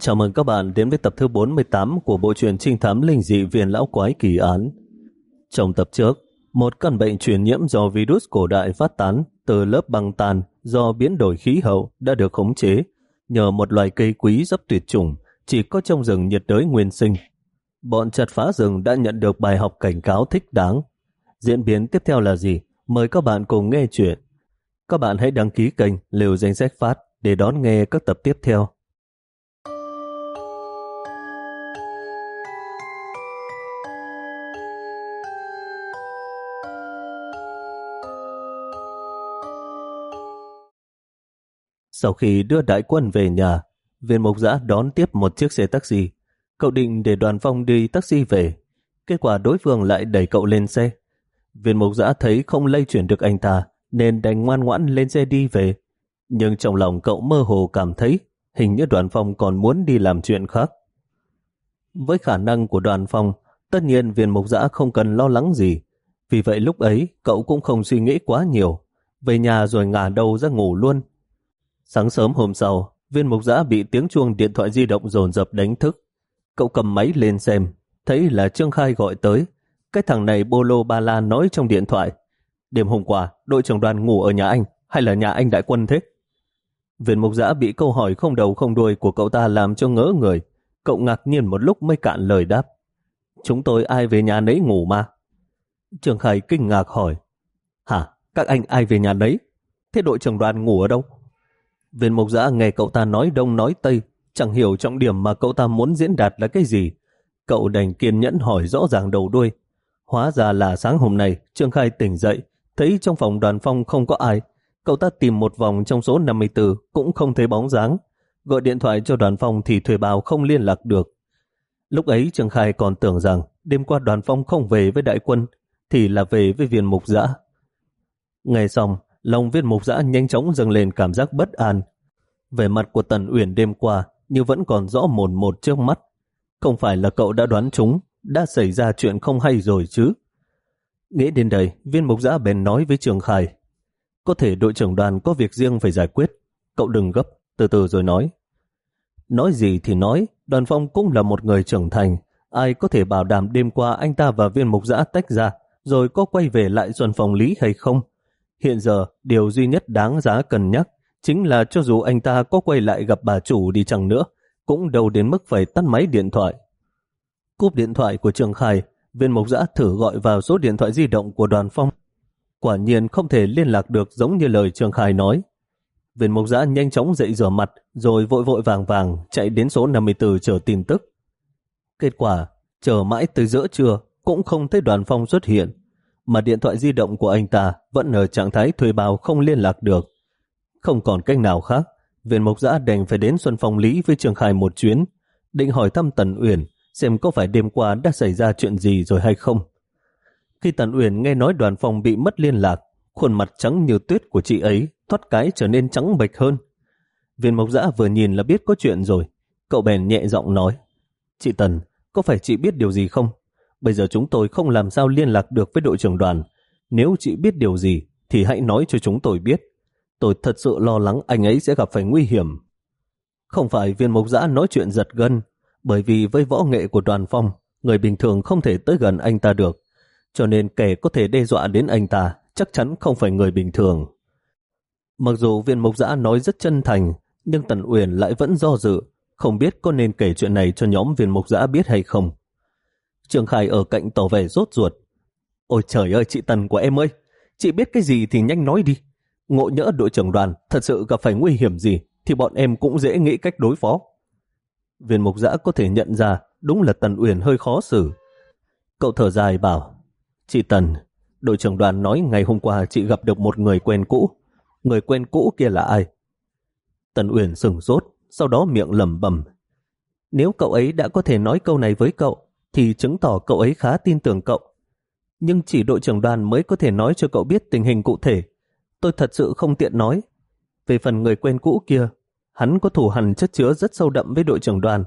Chào mừng các bạn đến với tập thứ 48 của bộ truyện trinh thám linh dị viên lão quái kỳ án. Trong tập trước, một căn bệnh truyền nhiễm do virus cổ đại phát tán từ lớp băng tan do biến đổi khí hậu đã được khống chế nhờ một loài cây quý rất tuyệt chủng chỉ có trong rừng nhiệt đới nguyên sinh. Bọn chặt phá rừng đã nhận được bài học cảnh cáo thích đáng. Diễn biến tiếp theo là gì? Mời các bạn cùng nghe chuyện. Các bạn hãy đăng ký kênh Liều Danh Sách Phát để đón nghe các tập tiếp theo. Sau khi đưa đại quân về nhà, viên mục giã đón tiếp một chiếc xe taxi. Cậu định để đoàn phong đi taxi về. Kết quả đối phương lại đẩy cậu lên xe. Viên mục giã thấy không lây chuyển được anh ta, nên đành ngoan ngoãn lên xe đi về. Nhưng trong lòng cậu mơ hồ cảm thấy hình như đoàn phong còn muốn đi làm chuyện khác. Với khả năng của đoàn phong, tất nhiên viên mục giã không cần lo lắng gì. Vì vậy lúc ấy, cậu cũng không suy nghĩ quá nhiều. Về nhà rồi ngả đầu ra ngủ luôn. Sáng sớm hôm sau, viên mục giã bị tiếng chuông điện thoại di động dồn dập đánh thức. Cậu cầm máy lên xem, thấy là Trương Khai gọi tới. Cái thằng này bolo ba la nói trong điện thoại. Đêm hôm qua, đội trưởng đoàn ngủ ở nhà anh, hay là nhà anh đại quân thế? Viên mục giã bị câu hỏi không đầu không đuôi của cậu ta làm cho ngỡ người. Cậu ngạc nhiên một lúc mới cạn lời đáp. Chúng tôi ai về nhà nấy ngủ mà. Trường Khai kinh ngạc hỏi. Hả? Các anh ai về nhà nấy? Thế đội trưởng đoàn ngủ ở đâu? Viên mục giã nghe cậu ta nói đông nói tây, chẳng hiểu trọng điểm mà cậu ta muốn diễn đạt là cái gì. Cậu đành kiên nhẫn hỏi rõ ràng đầu đuôi. Hóa ra là sáng hôm nay, Trương Khai tỉnh dậy, thấy trong phòng đoàn phong không có ai. Cậu ta tìm một vòng trong số 54, cũng không thấy bóng dáng. Gọi điện thoại cho đoàn phong thì thuê bào không liên lạc được. Lúc ấy Trương Khai còn tưởng rằng đêm qua đoàn phong không về với đại quân, thì là về với viên mục giã. Ngày xong, lòng viên mục giã nhanh chóng dâng lên cảm giác bất an. Về mặt của Tần Uyển đêm qua như vẫn còn rõ mồn một trước mắt. Không phải là cậu đã đoán chúng, đã xảy ra chuyện không hay rồi chứ. Nghĩ đến đây, viên mục giã bèn nói với Trường Khải: Có thể đội trưởng đoàn có việc riêng phải giải quyết. Cậu đừng gấp, từ từ rồi nói. Nói gì thì nói, đoàn phong cũng là một người trưởng thành. Ai có thể bảo đảm đêm qua anh ta và viên mục giã tách ra, rồi có quay về lại xuân phòng lý hay không? Hiện giờ, điều duy nhất đáng giá cân nhắc chính là cho dù anh ta có quay lại gặp bà chủ đi chăng nữa, cũng đâu đến mức phải tắt máy điện thoại. Cúp điện thoại của Trường Khai, viên mộc giã thử gọi vào số điện thoại di động của đoàn phong. Quả nhiên không thể liên lạc được giống như lời Trường Khai nói. Viên mộc giã nhanh chóng dậy rửa mặt, rồi vội vội vàng vàng chạy đến số 54 chờ tin tức. Kết quả, chờ mãi tới giữa trưa, cũng không thấy đoàn phong xuất hiện mà điện thoại di động của anh ta vẫn ở trạng thái thuê bao không liên lạc được. Không còn cách nào khác, viện mộc giã đành phải đến Xuân Phong Lý với Trường Khai một chuyến, định hỏi thăm Tần Uyển xem có phải đêm qua đã xảy ra chuyện gì rồi hay không. Khi Tần Uyển nghe nói đoàn phòng bị mất liên lạc, khuôn mặt trắng như tuyết của chị ấy thoát cái trở nên trắng bệch hơn. Viên mộc giã vừa nhìn là biết có chuyện rồi, cậu bèn nhẹ giọng nói, Chị Tần, có phải chị biết điều gì không? Bây giờ chúng tôi không làm sao liên lạc được với đội trưởng đoàn. Nếu chị biết điều gì, thì hãy nói cho chúng tôi biết. Tôi thật sự lo lắng anh ấy sẽ gặp phải nguy hiểm. Không phải viên mộc giã nói chuyện giật gân, bởi vì với võ nghệ của đoàn phong, người bình thường không thể tới gần anh ta được. Cho nên kẻ có thể đe dọa đến anh ta chắc chắn không phải người bình thường. Mặc dù viên mộc giã nói rất chân thành, nhưng Tần Uyển lại vẫn do dự, không biết có nên kể chuyện này cho nhóm viên mộc giã biết hay không. Trường Khải ở cạnh tỏ vẻ rốt ruột. Ôi trời ơi chị Tần của em ơi, chị biết cái gì thì nhanh nói đi. Ngộ nhỡ đội trưởng đoàn thật sự gặp phải nguy hiểm gì thì bọn em cũng dễ nghĩ cách đối phó. Viên mục giã có thể nhận ra đúng là Tần Uyển hơi khó xử. Cậu thở dài bảo, chị Tần, đội trưởng đoàn nói ngày hôm qua chị gặp được một người quen cũ. Người quen cũ kia là ai? Tần Uyển sừng sốt, sau đó miệng lẩm bẩm. Nếu cậu ấy đã có thể nói câu này với cậu, thì chứng tỏ cậu ấy khá tin tưởng cậu. Nhưng chỉ đội trưởng đoàn mới có thể nói cho cậu biết tình hình cụ thể. Tôi thật sự không tiện nói. Về phần người quen cũ kia, hắn có thủ hằn chất chứa rất sâu đậm với đội trưởng đoàn.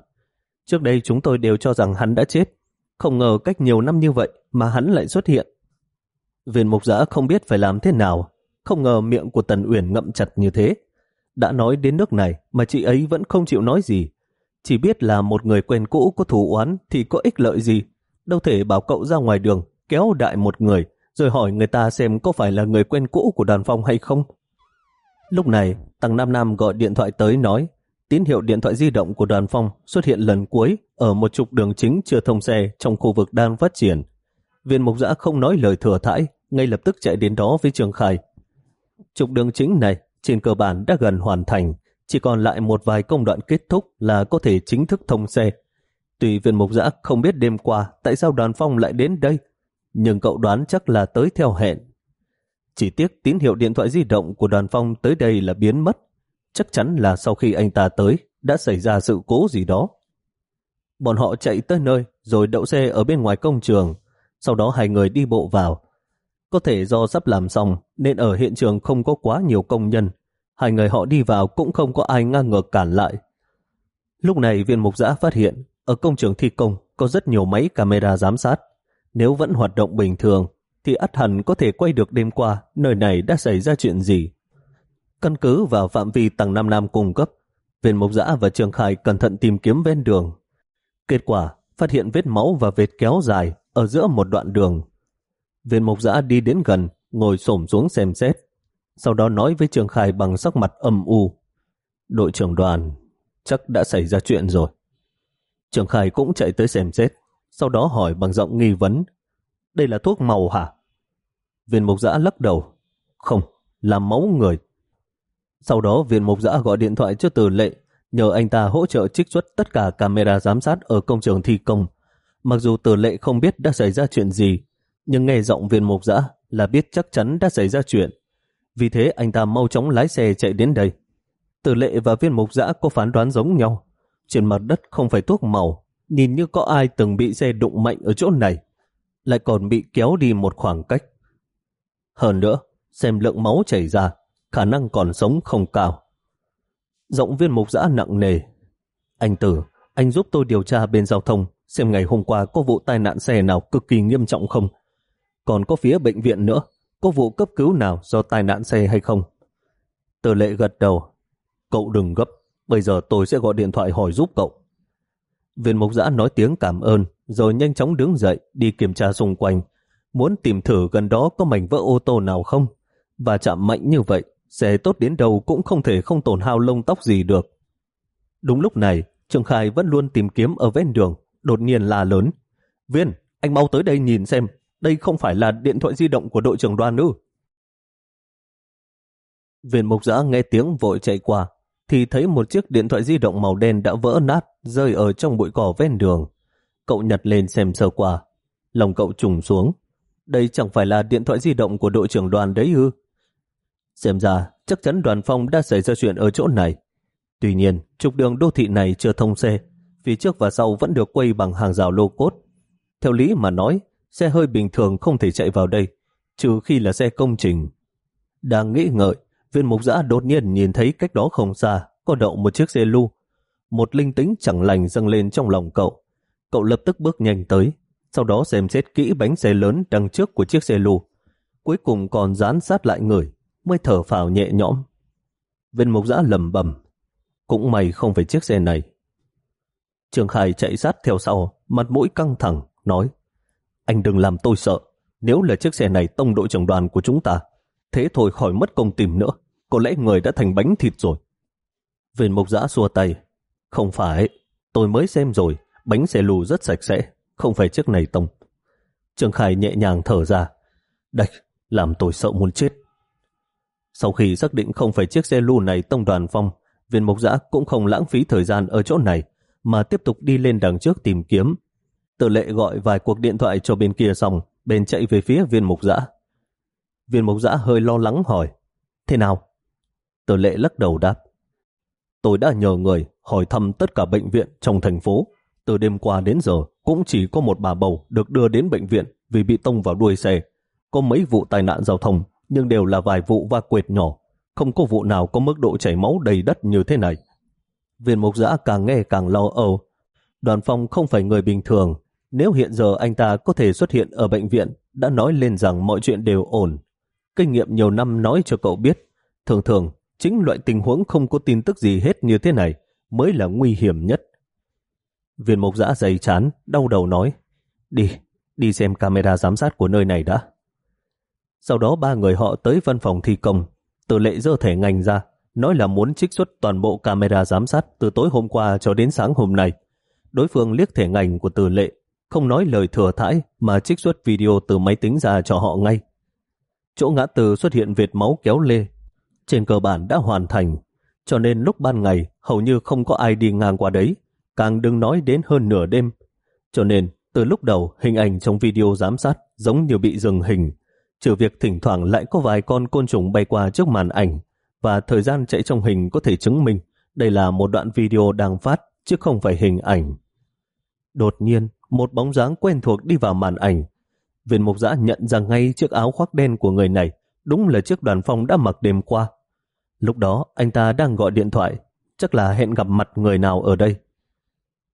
Trước đây chúng tôi đều cho rằng hắn đã chết. Không ngờ cách nhiều năm như vậy mà hắn lại xuất hiện. Viên mục giã không biết phải làm thế nào. Không ngờ miệng của Tần Uyển ngậm chặt như thế. Đã nói đến nước này mà chị ấy vẫn không chịu nói gì. Chỉ biết là một người quen cũ có thù oán thì có ích lợi gì. Đâu thể bảo cậu ra ngoài đường, kéo đại một người, rồi hỏi người ta xem có phải là người quen cũ của đoàn phong hay không. Lúc này, Tăng Nam Nam gọi điện thoại tới nói tín hiệu điện thoại di động của đoàn phong xuất hiện lần cuối ở một trục đường chính chưa thông xe trong khu vực đang phát triển. Viên mục giã không nói lời thừa thãi, ngay lập tức chạy đến đó với Trường Khải. Trục đường chính này trên cơ bản đã gần hoàn thành, chỉ còn lại một vài công đoạn kết thúc là có thể chính thức thông xe. Tùy viên mục giã không biết đêm qua tại sao đoàn phong lại đến đây, nhưng cậu đoán chắc là tới theo hẹn. Chỉ tiếc tín hiệu điện thoại di động của đoàn phong tới đây là biến mất. Chắc chắn là sau khi anh ta tới đã xảy ra sự cố gì đó. Bọn họ chạy tới nơi rồi đậu xe ở bên ngoài công trường. Sau đó hai người đi bộ vào. Có thể do sắp làm xong nên ở hiện trường không có quá nhiều công nhân. Hai người họ đi vào cũng không có ai ngang ngược cản lại. Lúc này viên mục giã phát hiện ở công trường thi công có rất nhiều máy camera giám sát. Nếu vẫn hoạt động bình thường thì ắt hẳn có thể quay được đêm qua nơi này đã xảy ra chuyện gì. Căn cứ vào phạm vi tầng 5 Nam cung cấp, viên mục giã và Trường Khai cẩn thận tìm kiếm ven đường. Kết quả, phát hiện vết máu và vết kéo dài ở giữa một đoạn đường. Viên mục giã đi đến gần, ngồi xổm xuống xem xét. Sau đó nói với Trường Khai bằng sắc mặt âm u. Đội trưởng đoàn, chắc đã xảy ra chuyện rồi. Trường Khai cũng chạy tới xem xét, sau đó hỏi bằng giọng nghi vấn. Đây là thuốc màu hả? Viên mục giã lắc đầu. Không, là máu người. Sau đó viên mục giã gọi điện thoại cho từ lệ, nhờ anh ta hỗ trợ trích xuất tất cả camera giám sát ở công trường thi công. Mặc dù từ lệ không biết đã xảy ra chuyện gì, nhưng nghe giọng viên mục giã là biết chắc chắn đã xảy ra chuyện. Vì thế anh ta mau chóng lái xe chạy đến đây. tử lệ và viên mục giã có phán đoán giống nhau. Trên mặt đất không phải thuốc màu, nhìn như có ai từng bị xe đụng mạnh ở chỗ này, lại còn bị kéo đi một khoảng cách. Hơn nữa, xem lượng máu chảy ra, khả năng còn sống không cao. Giọng viên mục giã nặng nề. Anh Tử, anh giúp tôi điều tra bên giao thông xem ngày hôm qua có vụ tai nạn xe nào cực kỳ nghiêm trọng không. Còn có phía bệnh viện nữa, có vụ cấp cứu nào do tai nạn xe hay không? Từ lệ gật đầu. Cậu đừng gấp, bây giờ tôi sẽ gọi điện thoại hỏi giúp cậu. Viên mục giã nói tiếng cảm ơn, rồi nhanh chóng đứng dậy đi kiểm tra xung quanh, muốn tìm thử gần đó có mảnh vỡ ô tô nào không. Và chạm mạnh như vậy, xe tốt đến đâu cũng không thể không tổn hao lông tóc gì được. Đúng lúc này, trương Khai vẫn luôn tìm kiếm ở ven đường, đột nhiên là lớn. Viên, anh mau tới đây nhìn xem, đây không phải là điện thoại di động của đội trưởng đoàn ư. Viên mục giã nghe tiếng vội chạy qua, thì thấy một chiếc điện thoại di động màu đen đã vỡ nát, rơi ở trong bụi cỏ ven đường. Cậu nhặt lên xem sơ qua. Lòng cậu trùng xuống. Đây chẳng phải là điện thoại di động của đội trưởng đoàn đấy ư? Xem ra, chắc chắn đoàn phong đã xảy ra chuyện ở chỗ này. Tuy nhiên, trục đường đô thị này chưa thông xe, phía trước và sau vẫn được quay bằng hàng rào lô cốt. Theo lý mà nói, xe hơi bình thường không thể chạy vào đây, trừ khi là xe công trình. Đang nghĩ ngợi, viên mục giã đột nhiên nhìn thấy cách đó không xa, có đậu một chiếc xe lưu. Một linh tính chẳng lành dâng lên trong lòng cậu. Cậu lập tức bước nhanh tới, sau đó xem xét kỹ bánh xe lớn đằng trước của chiếc xe lưu. Cuối cùng còn dán sát lại người, mới thở phào nhẹ nhõm. Viên mục giã lầm bầm, cũng may không phải chiếc xe này. Trường Khai chạy sát theo sau, mặt mũi căng thẳng, nói anh đừng làm tôi sợ, nếu là chiếc xe này tông đội trưởng đoàn của chúng ta, thế thôi khỏi mất công tìm nữa, có lẽ người đã thành bánh thịt rồi. Viên mục giã xua tay, không phải, tôi mới xem rồi, bánh xe lù rất sạch sẽ, không phải chiếc này tông. Trường khải nhẹ nhàng thở ra, đạch, làm tôi sợ muốn chết. Sau khi xác định không phải chiếc xe lù này tông đoàn phong, viên mục giã cũng không lãng phí thời gian ở chỗ này, mà tiếp tục đi lên đằng trước tìm kiếm. Tử lệ gọi vài cuộc điện thoại cho bên kia xong, bên chạy về phía viên mục dã. Viên mục dã hơi lo lắng hỏi, thế nào? Tử lệ lắc đầu đáp, tôi đã nhờ người hỏi thăm tất cả bệnh viện trong thành phố. Từ đêm qua đến giờ, cũng chỉ có một bà bầu được đưa đến bệnh viện vì bị tông vào đuôi xe. Có mấy vụ tai nạn giao thông nhưng đều là vài vụ va quệt nhỏ, không có vụ nào có mức độ chảy máu đầy đất như thế này. Viên mục giã càng nghe càng lo âu. Đoàn phong không phải người bình thường, nếu hiện giờ anh ta có thể xuất hiện ở bệnh viện, đã nói lên rằng mọi chuyện đều ổn. Kinh nghiệm nhiều năm nói cho cậu biết, thường thường, chính loại tình huống không có tin tức gì hết như thế này mới là nguy hiểm nhất. Viên mục giã dày chán, đau đầu nói, đi, đi xem camera giám sát của nơi này đã. Sau đó ba người họ tới văn phòng thi công, từ lệ dơ thẻ ngành ra, nói là muốn trích xuất toàn bộ camera giám sát từ tối hôm qua cho đến sáng hôm nay. Đối phương liếc thẻ ngành của từ lệ, không nói lời thừa thãi mà trích xuất video từ máy tính ra cho họ ngay. Chỗ ngã từ xuất hiện vệt máu kéo lê, trên cơ bản đã hoàn thành, cho nên lúc ban ngày hầu như không có ai đi ngang qua đấy, càng đừng nói đến hơn nửa đêm. Cho nên, từ lúc đầu hình ảnh trong video giám sát giống như bị dừng hình, trừ việc thỉnh thoảng lại có vài con côn trùng bay qua trước màn ảnh và thời gian chạy trong hình có thể chứng minh đây là một đoạn video đang phát chứ không phải hình ảnh. Đột nhiên, một bóng dáng quen thuộc đi vào màn ảnh. Viên mục giã nhận ra ngay chiếc áo khoác đen của người này đúng là chiếc đoàn phong đã mặc đêm qua. Lúc đó anh ta đang gọi điện thoại, chắc là hẹn gặp mặt người nào ở đây.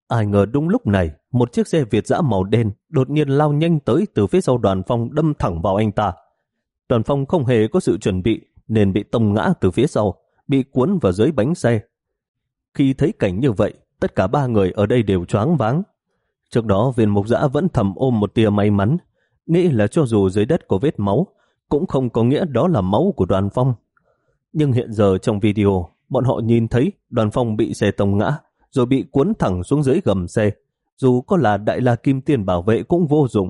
Ai ngờ đúng lúc này, một chiếc xe Việt dã màu đen đột nhiên lao nhanh tới từ phía sau đoàn phong đâm thẳng vào anh ta. Đoàn phong không hề có sự chuẩn bị nên bị tông ngã từ phía sau, bị cuốn vào dưới bánh xe. Khi thấy cảnh như vậy, tất cả ba người ở đây đều choáng váng. Trước đó viên mục giã vẫn thầm ôm một tia may mắn, nghĩ là cho dù dưới đất có vết máu, cũng không có nghĩa đó là máu của đoàn phong. Nhưng hiện giờ trong video, bọn họ nhìn thấy đoàn phong bị xe tông ngã, rồi bị cuốn thẳng xuống dưới gầm xe. Dù có là đại la kim tiền bảo vệ cũng vô dụng.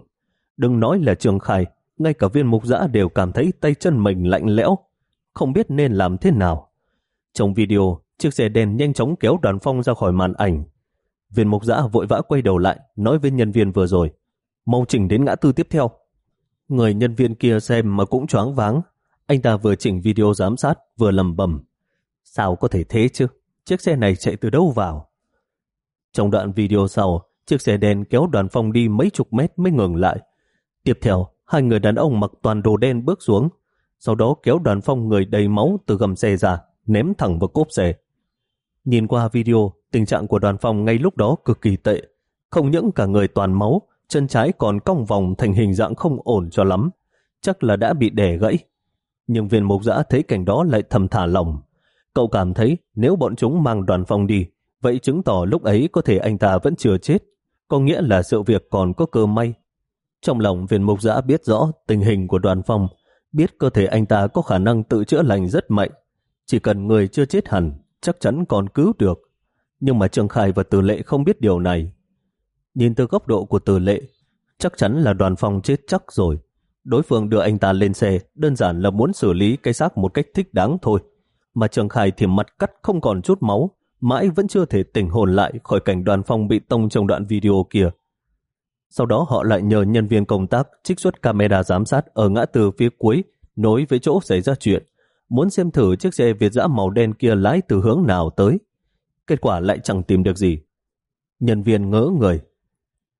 Đừng nói là trường khải, ngay cả viên mục giã đều cảm thấy tay chân mình lạnh lẽo, không biết nên làm thế nào. Trong video, chiếc xe đen nhanh chóng kéo đoàn phong ra khỏi màn ảnh. Viên mục giã vội vã quay đầu lại, nói với nhân viên vừa rồi, mau chỉnh đến ngã tư tiếp theo. Người nhân viên kia xem mà cũng choáng váng. Anh ta vừa chỉnh video giám sát, vừa lầm bầm. Sao có thể thế chứ? Chiếc xe này chạy từ đâu vào? Trong đoạn video sau, chiếc xe đen kéo đoàn phong đi mấy chục mét mới ngừng lại. Tiếp theo, hai người đàn ông mặc toàn đồ đen bước xuống, sau đó kéo đoàn phong người đầy máu từ gầm xe ra, ném thẳng vào cốp xe. Nhìn qua video, tình trạng của đoàn phong ngay lúc đó cực kỳ tệ. Không những cả người toàn máu, chân trái còn cong vòng thành hình dạng không ổn cho lắm, chắc là đã bị đè gãy. Nhưng viên mục giã thấy cảnh đó lại thầm thả lòng. Cậu cảm thấy nếu bọn chúng mang đoàn phong đi, vậy chứng tỏ lúc ấy có thể anh ta vẫn chưa chết, có nghĩa là sự việc còn có cơ may. Trong lòng viên mục giã biết rõ tình hình của đoàn phong, biết cơ thể anh ta có khả năng tự chữa lành rất mạnh. Chỉ cần người chưa chết hẳn, chắc chắn còn cứu được. Nhưng mà Trương Khai và Từ Lệ không biết điều này. Nhìn từ góc độ của Từ Lệ, chắc chắn là đoàn phong chết chắc rồi. Đối phương đưa anh ta lên xe, đơn giản là muốn xử lý cái xác một cách thích đáng thôi. Mà Trương Khai thì mặt cắt không còn chút máu, mãi vẫn chưa thể tỉnh hồn lại khỏi cảnh đoàn phong bị tông trong đoạn video kia. Sau đó họ lại nhờ nhân viên công tác trích xuất camera giám sát ở ngã tư phía cuối nối với chỗ xảy ra chuyện, muốn xem thử chiếc xe Việt dã màu đen kia lái từ hướng nào tới. Kết quả lại chẳng tìm được gì. Nhân viên ngỡ người.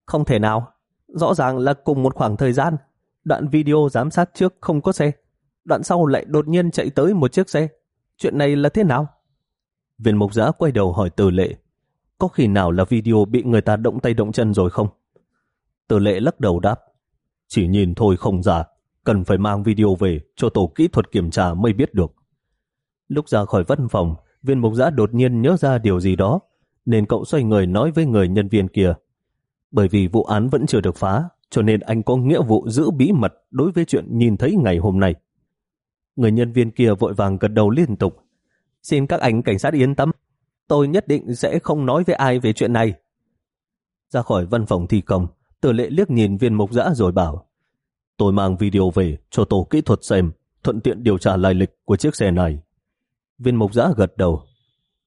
Không thể nào, rõ ràng là cùng một khoảng thời gian, đoạn video giám sát trước không có xe, đoạn sau lại đột nhiên chạy tới một chiếc xe. Chuyện này là thế nào? Viên mục giã quay đầu hỏi tử lệ, có khi nào là video bị người ta động tay động chân rồi không? Tử lệ lắc đầu đáp, chỉ nhìn thôi không giả, cần phải mang video về cho tổ kỹ thuật kiểm tra mới biết được. Lúc ra khỏi văn phòng, viên mục giã đột nhiên nhớ ra điều gì đó, nên cậu xoay người nói với người nhân viên kia. Bởi vì vụ án vẫn chưa được phá, cho nên anh có nghĩa vụ giữ bí mật đối với chuyện nhìn thấy ngày hôm nay. Người nhân viên kia vội vàng gật đầu liên tục. Xin các anh cảnh sát yên tâm, tôi nhất định sẽ không nói với ai về chuyện này. Ra khỏi văn phòng thi công, tử lệ liếc nhìn viên mục giã rồi bảo Tôi mang video về cho tổ kỹ thuật xem, thuận tiện điều tra lai lịch của chiếc xe này. Viên mục giã gật đầu.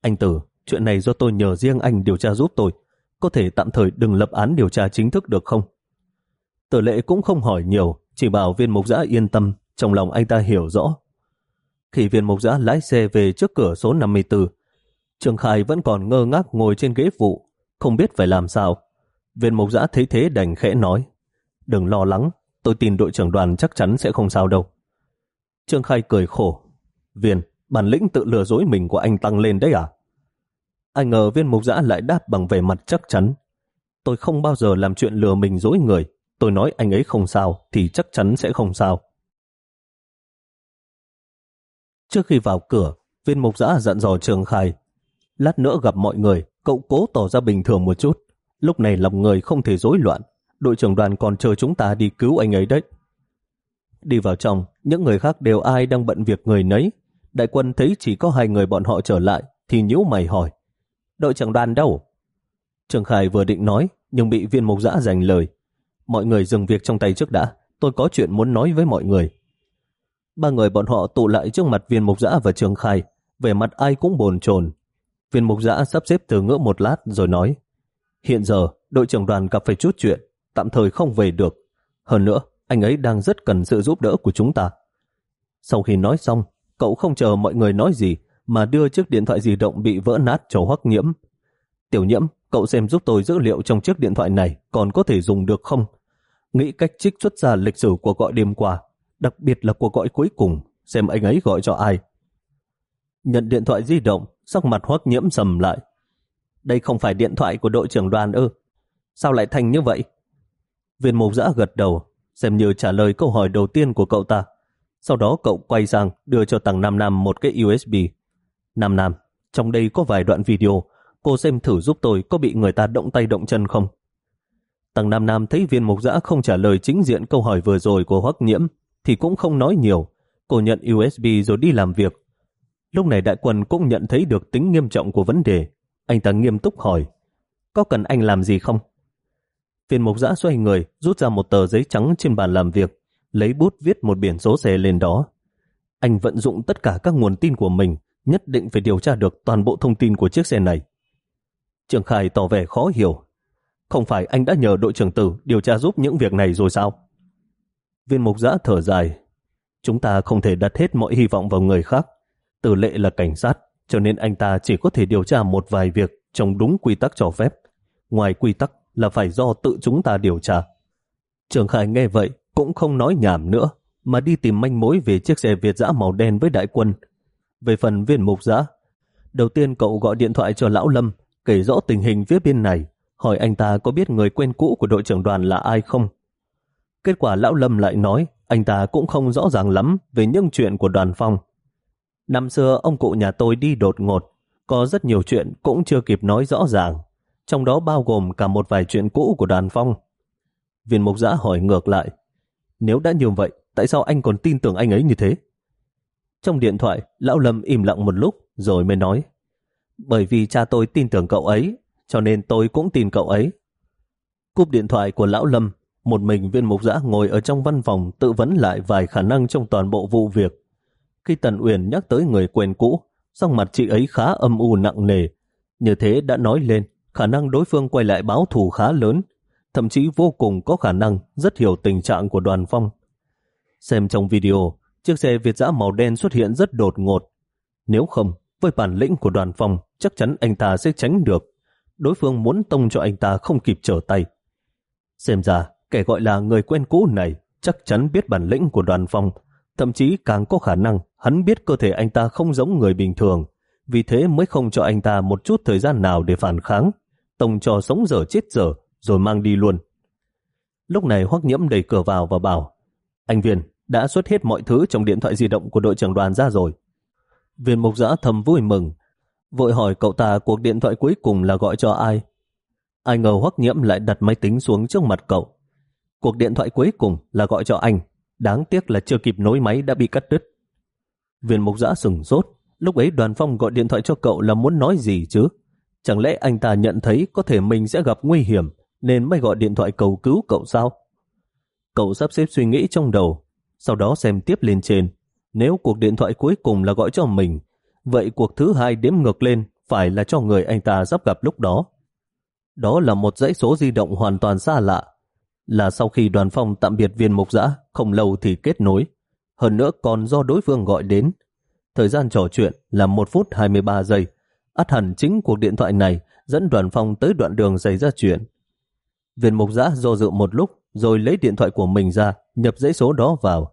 Anh Tử, chuyện này do tôi nhờ riêng anh điều tra giúp tôi. Có thể tạm thời đừng lập án điều tra chính thức được không? Tử lệ cũng không hỏi nhiều, chỉ bảo viên mục giã yên tâm, trong lòng anh ta hiểu rõ. Khi viên mục giã lái xe về trước cửa số 54, Trường Khai vẫn còn ngơ ngác ngồi trên ghế phụ, không biết phải làm sao. Viên mục giã thấy thế đành khẽ nói, đừng lo lắng, tôi tin đội trưởng đoàn chắc chắn sẽ không sao đâu. Trương Khai cười khổ. Viên, bản lĩnh tự lừa dối mình của anh tăng lên đấy à? Anh ngờ viên mục giã lại đáp bằng vẻ mặt chắc chắn. Tôi không bao giờ làm chuyện lừa mình dối người. Tôi nói anh ấy không sao thì chắc chắn sẽ không sao. Trước khi vào cửa, viên mục giã dặn dò trường Khai. Lát nữa gặp mọi người, cậu cố tỏ ra bình thường một chút. Lúc này lòng người không thể rối loạn, đội trưởng đoàn còn chờ chúng ta đi cứu anh ấy đấy. Đi vào trong, những người khác đều ai đang bận việc người nấy. Đại quân thấy chỉ có hai người bọn họ trở lại, thì nhíu mày hỏi. Đội trưởng đoàn đâu? Trường Khải vừa định nói, nhưng bị viên mục giã giành lời. Mọi người dừng việc trong tay trước đã, tôi có chuyện muốn nói với mọi người. Ba người bọn họ tụ lại trước mặt viên mục giã và Trường Khải, về mặt ai cũng bồn chồn. Viên mục giã sắp xếp từ ngỡ một lát rồi nói, hiện giờ đội trưởng đoàn gặp phải chút chuyện, tạm thời không về được. Hơn nữa, anh ấy đang rất cần sự giúp đỡ của chúng ta. Sau khi nói xong, cậu không chờ mọi người nói gì mà đưa chiếc điện thoại di động bị vỡ nát cho hoắc nhiễm. Tiểu nhiễm, cậu xem giúp tôi dữ liệu trong chiếc điện thoại này còn có thể dùng được không? Nghĩ cách trích xuất ra lịch sử của gọi đêm qua, đặc biệt là cuộc gọi cuối cùng, xem anh ấy gọi cho ai. Nhận điện thoại di động, sắc mặt hoắc nhiễm sầm lại. Đây không phải điện thoại của đội trưởng đoàn ư? Sao lại thành như vậy? Viên mục giã gật đầu, xem như trả lời câu hỏi đầu tiên của cậu ta. Sau đó cậu quay sang đưa cho Tằng Nam Nam một cái USB. Nam Nam, trong đây có vài đoạn video, cô xem thử giúp tôi có bị người ta động tay động chân không? Tằng Nam Nam thấy viên mục giã không trả lời chính diện câu hỏi vừa rồi của Hoắc Nhiễm, thì cũng không nói nhiều. Cô nhận USB rồi đi làm việc. Lúc này đại quân cũng nhận thấy được tính nghiêm trọng của vấn đề. Anh ta nghiêm túc hỏi, có cần anh làm gì không? Viên mục giã xoay người, rút ra một tờ giấy trắng trên bàn làm việc, lấy bút viết một biển số xe lên đó. Anh vận dụng tất cả các nguồn tin của mình, nhất định phải điều tra được toàn bộ thông tin của chiếc xe này. Trường Khải tỏ vẻ khó hiểu. Không phải anh đã nhờ đội trưởng tử điều tra giúp những việc này rồi sao? Viên mục giã thở dài. Chúng ta không thể đặt hết mọi hy vọng vào người khác. Tử lệ là cảnh sát, cho nên anh ta chỉ có thể điều tra một vài việc trong đúng quy tắc cho phép. Ngoài quy tắc là phải do tự chúng ta điều tra. Trường Khải nghe vậy cũng không nói nhảm nữa, mà đi tìm manh mối về chiếc xe Việt dã màu đen với đại quân. Về phần viên mục dã đầu tiên cậu gọi điện thoại cho Lão Lâm, kể rõ tình hình phía bên này, hỏi anh ta có biết người quen cũ của đội trưởng đoàn là ai không. Kết quả Lão Lâm lại nói anh ta cũng không rõ ràng lắm về những chuyện của đoàn phong. Năm xưa ông cụ nhà tôi đi đột ngột, có rất nhiều chuyện cũng chưa kịp nói rõ ràng, trong đó bao gồm cả một vài chuyện cũ của đoàn phong. Viên mục giã hỏi ngược lại, nếu đã như vậy, tại sao anh còn tin tưởng anh ấy như thế? Trong điện thoại, Lão Lâm im lặng một lúc rồi mới nói, bởi vì cha tôi tin tưởng cậu ấy, cho nên tôi cũng tin cậu ấy. Cúp điện thoại của Lão Lâm, một mình viên mục giã ngồi ở trong văn phòng tự vấn lại vài khả năng trong toàn bộ vụ việc. Khi Tần Uyển nhắc tới người quen cũ, sắc mặt chị ấy khá âm u nặng nề. Như thế đã nói lên, khả năng đối phương quay lại báo thù khá lớn, thậm chí vô cùng có khả năng rất hiểu tình trạng của đoàn phong. Xem trong video, chiếc xe Việt giã màu đen xuất hiện rất đột ngột. Nếu không, với bản lĩnh của đoàn phong, chắc chắn anh ta sẽ tránh được. Đối phương muốn tông cho anh ta không kịp trở tay. Xem ra, kẻ gọi là người quen cũ này chắc chắn biết bản lĩnh của đoàn phong, thậm chí càng có khả năng hắn biết cơ thể anh ta không giống người bình thường, vì thế mới không cho anh ta một chút thời gian nào để phản kháng, tông cho sống dở chết dở, rồi mang đi luôn. Lúc này Hoắc Nhiễm đẩy cửa vào và bảo, anh Viên đã xuất hết mọi thứ trong điện thoại di động của đội trưởng đoàn ra rồi. Viên mục giã thầm vui mừng, vội hỏi cậu ta cuộc điện thoại cuối cùng là gọi cho ai. Ai ngờ Hoắc Nhiễm lại đặt máy tính xuống trước mặt cậu. Cuộc điện thoại cuối cùng là gọi cho anh, đáng tiếc là chưa kịp nối máy đã bị cắt đứt. Viên mục giã sừng sốt, lúc ấy đoàn phong gọi điện thoại cho cậu là muốn nói gì chứ? Chẳng lẽ anh ta nhận thấy có thể mình sẽ gặp nguy hiểm nên mới gọi điện thoại cầu cứu cậu sao? Cậu sắp xếp suy nghĩ trong đầu, sau đó xem tiếp lên trên. Nếu cuộc điện thoại cuối cùng là gọi cho mình, vậy cuộc thứ hai đếm ngược lên phải là cho người anh ta sắp gặp lúc đó. Đó là một dãy số di động hoàn toàn xa lạ, là sau khi đoàn phong tạm biệt viên mục giã, không lâu thì kết nối. Hơn nữa còn do đối phương gọi đến. Thời gian trò chuyện là 1 phút 23 giây. Át hẳn chính cuộc điện thoại này dẫn đoàn phong tới đoạn đường xảy ra chuyện. Viên mục giã do dự một lúc rồi lấy điện thoại của mình ra, nhập dãy số đó vào.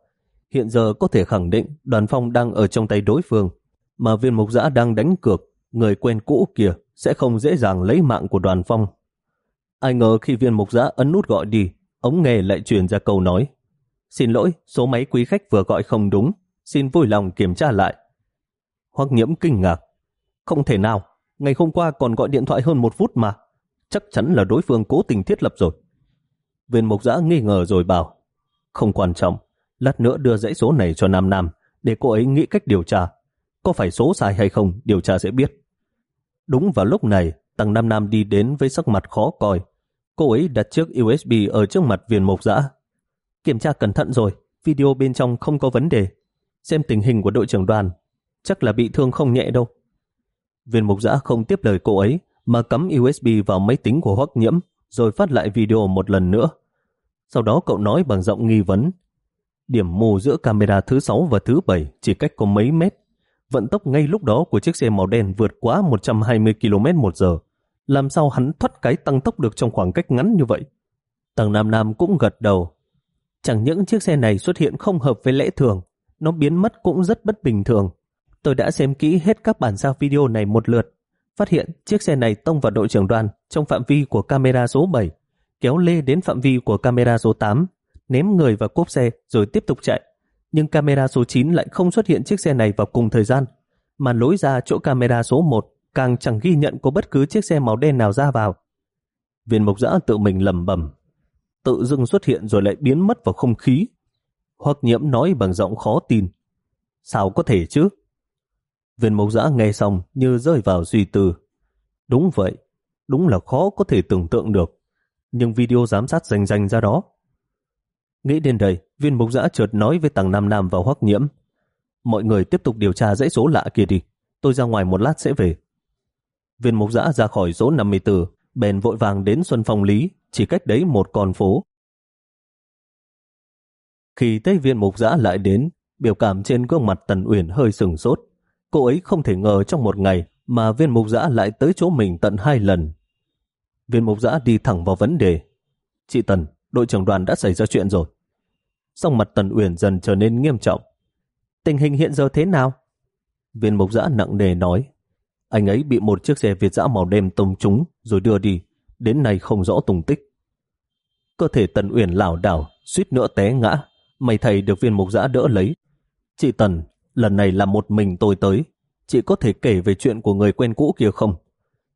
Hiện giờ có thể khẳng định đoàn phong đang ở trong tay đối phương, mà viên mục giã đang đánh cược, người quen cũ kia sẽ không dễ dàng lấy mạng của đoàn phong. Ai ngờ khi viên mục giã ấn nút gọi đi, ống nghe lại truyền ra câu nói. Xin lỗi, số máy quý khách vừa gọi không đúng, xin vui lòng kiểm tra lại. Hoắc nhiễm kinh ngạc. Không thể nào, ngày hôm qua còn gọi điện thoại hơn một phút mà chắc chắn là đối phương cố tình thiết lập rồi. Viên mục giã nghi ngờ rồi bảo, không quan trọng, lát nữa đưa dãy số này cho Nam Nam để cô ấy nghĩ cách điều tra. Có phải số sai hay không, điều tra sẽ biết. Đúng vào lúc này, Tăng Nam Nam đi đến với sắc mặt khó coi. Cô ấy đặt chiếc USB ở trước mặt viên mục giã. Kiểm tra cẩn thận rồi, video bên trong không có vấn đề. Xem tình hình của đội trưởng đoàn, chắc là bị thương không nhẹ đâu. Viên mục giã không tiếp lời cô ấy, mà cắm USB vào máy tính của Hoắc Nhiễm, rồi phát lại video một lần nữa. Sau đó cậu nói bằng giọng nghi vấn. Điểm mù giữa camera thứ 6 và thứ 7 chỉ cách có mấy mét. Vận tốc ngay lúc đó của chiếc xe màu đen vượt quá 120 km một giờ. Làm sao hắn thoát cái tăng tốc được trong khoảng cách ngắn như vậy? Tầng Nam Nam cũng gật đầu. Chẳng những chiếc xe này xuất hiện không hợp với lẽ thường, nó biến mất cũng rất bất bình thường. Tôi đã xem kỹ hết các bản sao video này một lượt, phát hiện chiếc xe này tông vào đội trưởng đoàn trong phạm vi của camera số 7, kéo lê đến phạm vi của camera số 8, ném người vào cốp xe rồi tiếp tục chạy. Nhưng camera số 9 lại không xuất hiện chiếc xe này vào cùng thời gian, mà lối ra chỗ camera số 1 càng chẳng ghi nhận có bất cứ chiếc xe màu đen nào ra vào. Viên mục giã tự mình lầm bầm, tự dưng xuất hiện rồi lại biến mất vào không khí. Hoặc nhiễm nói bằng giọng khó tin. Sao có thể chứ? Viên mộc giã nghe xong như rơi vào suy tư. Đúng vậy, đúng là khó có thể tưởng tượng được. Nhưng video giám sát rành rành ra đó. Nghĩ đến đây, viên Mộc giã chợt nói với tầng Nam Nam và Hoắc Nhiễm. Mọi người tiếp tục điều tra dãy số lạ kia đi. Tôi ra ngoài một lát sẽ về. Viên Mộc giã ra khỏi số 54, bèn vội vàng đến Xuân Phong Lý, chỉ cách đấy một con phố. Khi tới viên mục giã lại đến, biểu cảm trên gương mặt Tần Uyển hơi sừng sốt. Cô ấy không thể ngờ trong một ngày mà viên mục giã lại tới chỗ mình tận hai lần. Viên mục giã đi thẳng vào vấn đề. Chị Tần, đội trưởng đoàn đã xảy ra chuyện rồi. Song mặt Tần Uyển dần trở nên nghiêm trọng. Tình hình hiện giờ thế nào? Viên mục giã nặng nề nói. Anh ấy bị một chiếc xe Việt giã màu đen tông trúng rồi đưa đi. Đến nay không rõ tung tích. Cơ thể Tần Uyển lảo đảo, suýt nữa té ngã. May thầy được viên mục giã đỡ lấy. Chị Tần, lần này là một mình tôi tới. Chị có thể kể về chuyện của người quen cũ kia không?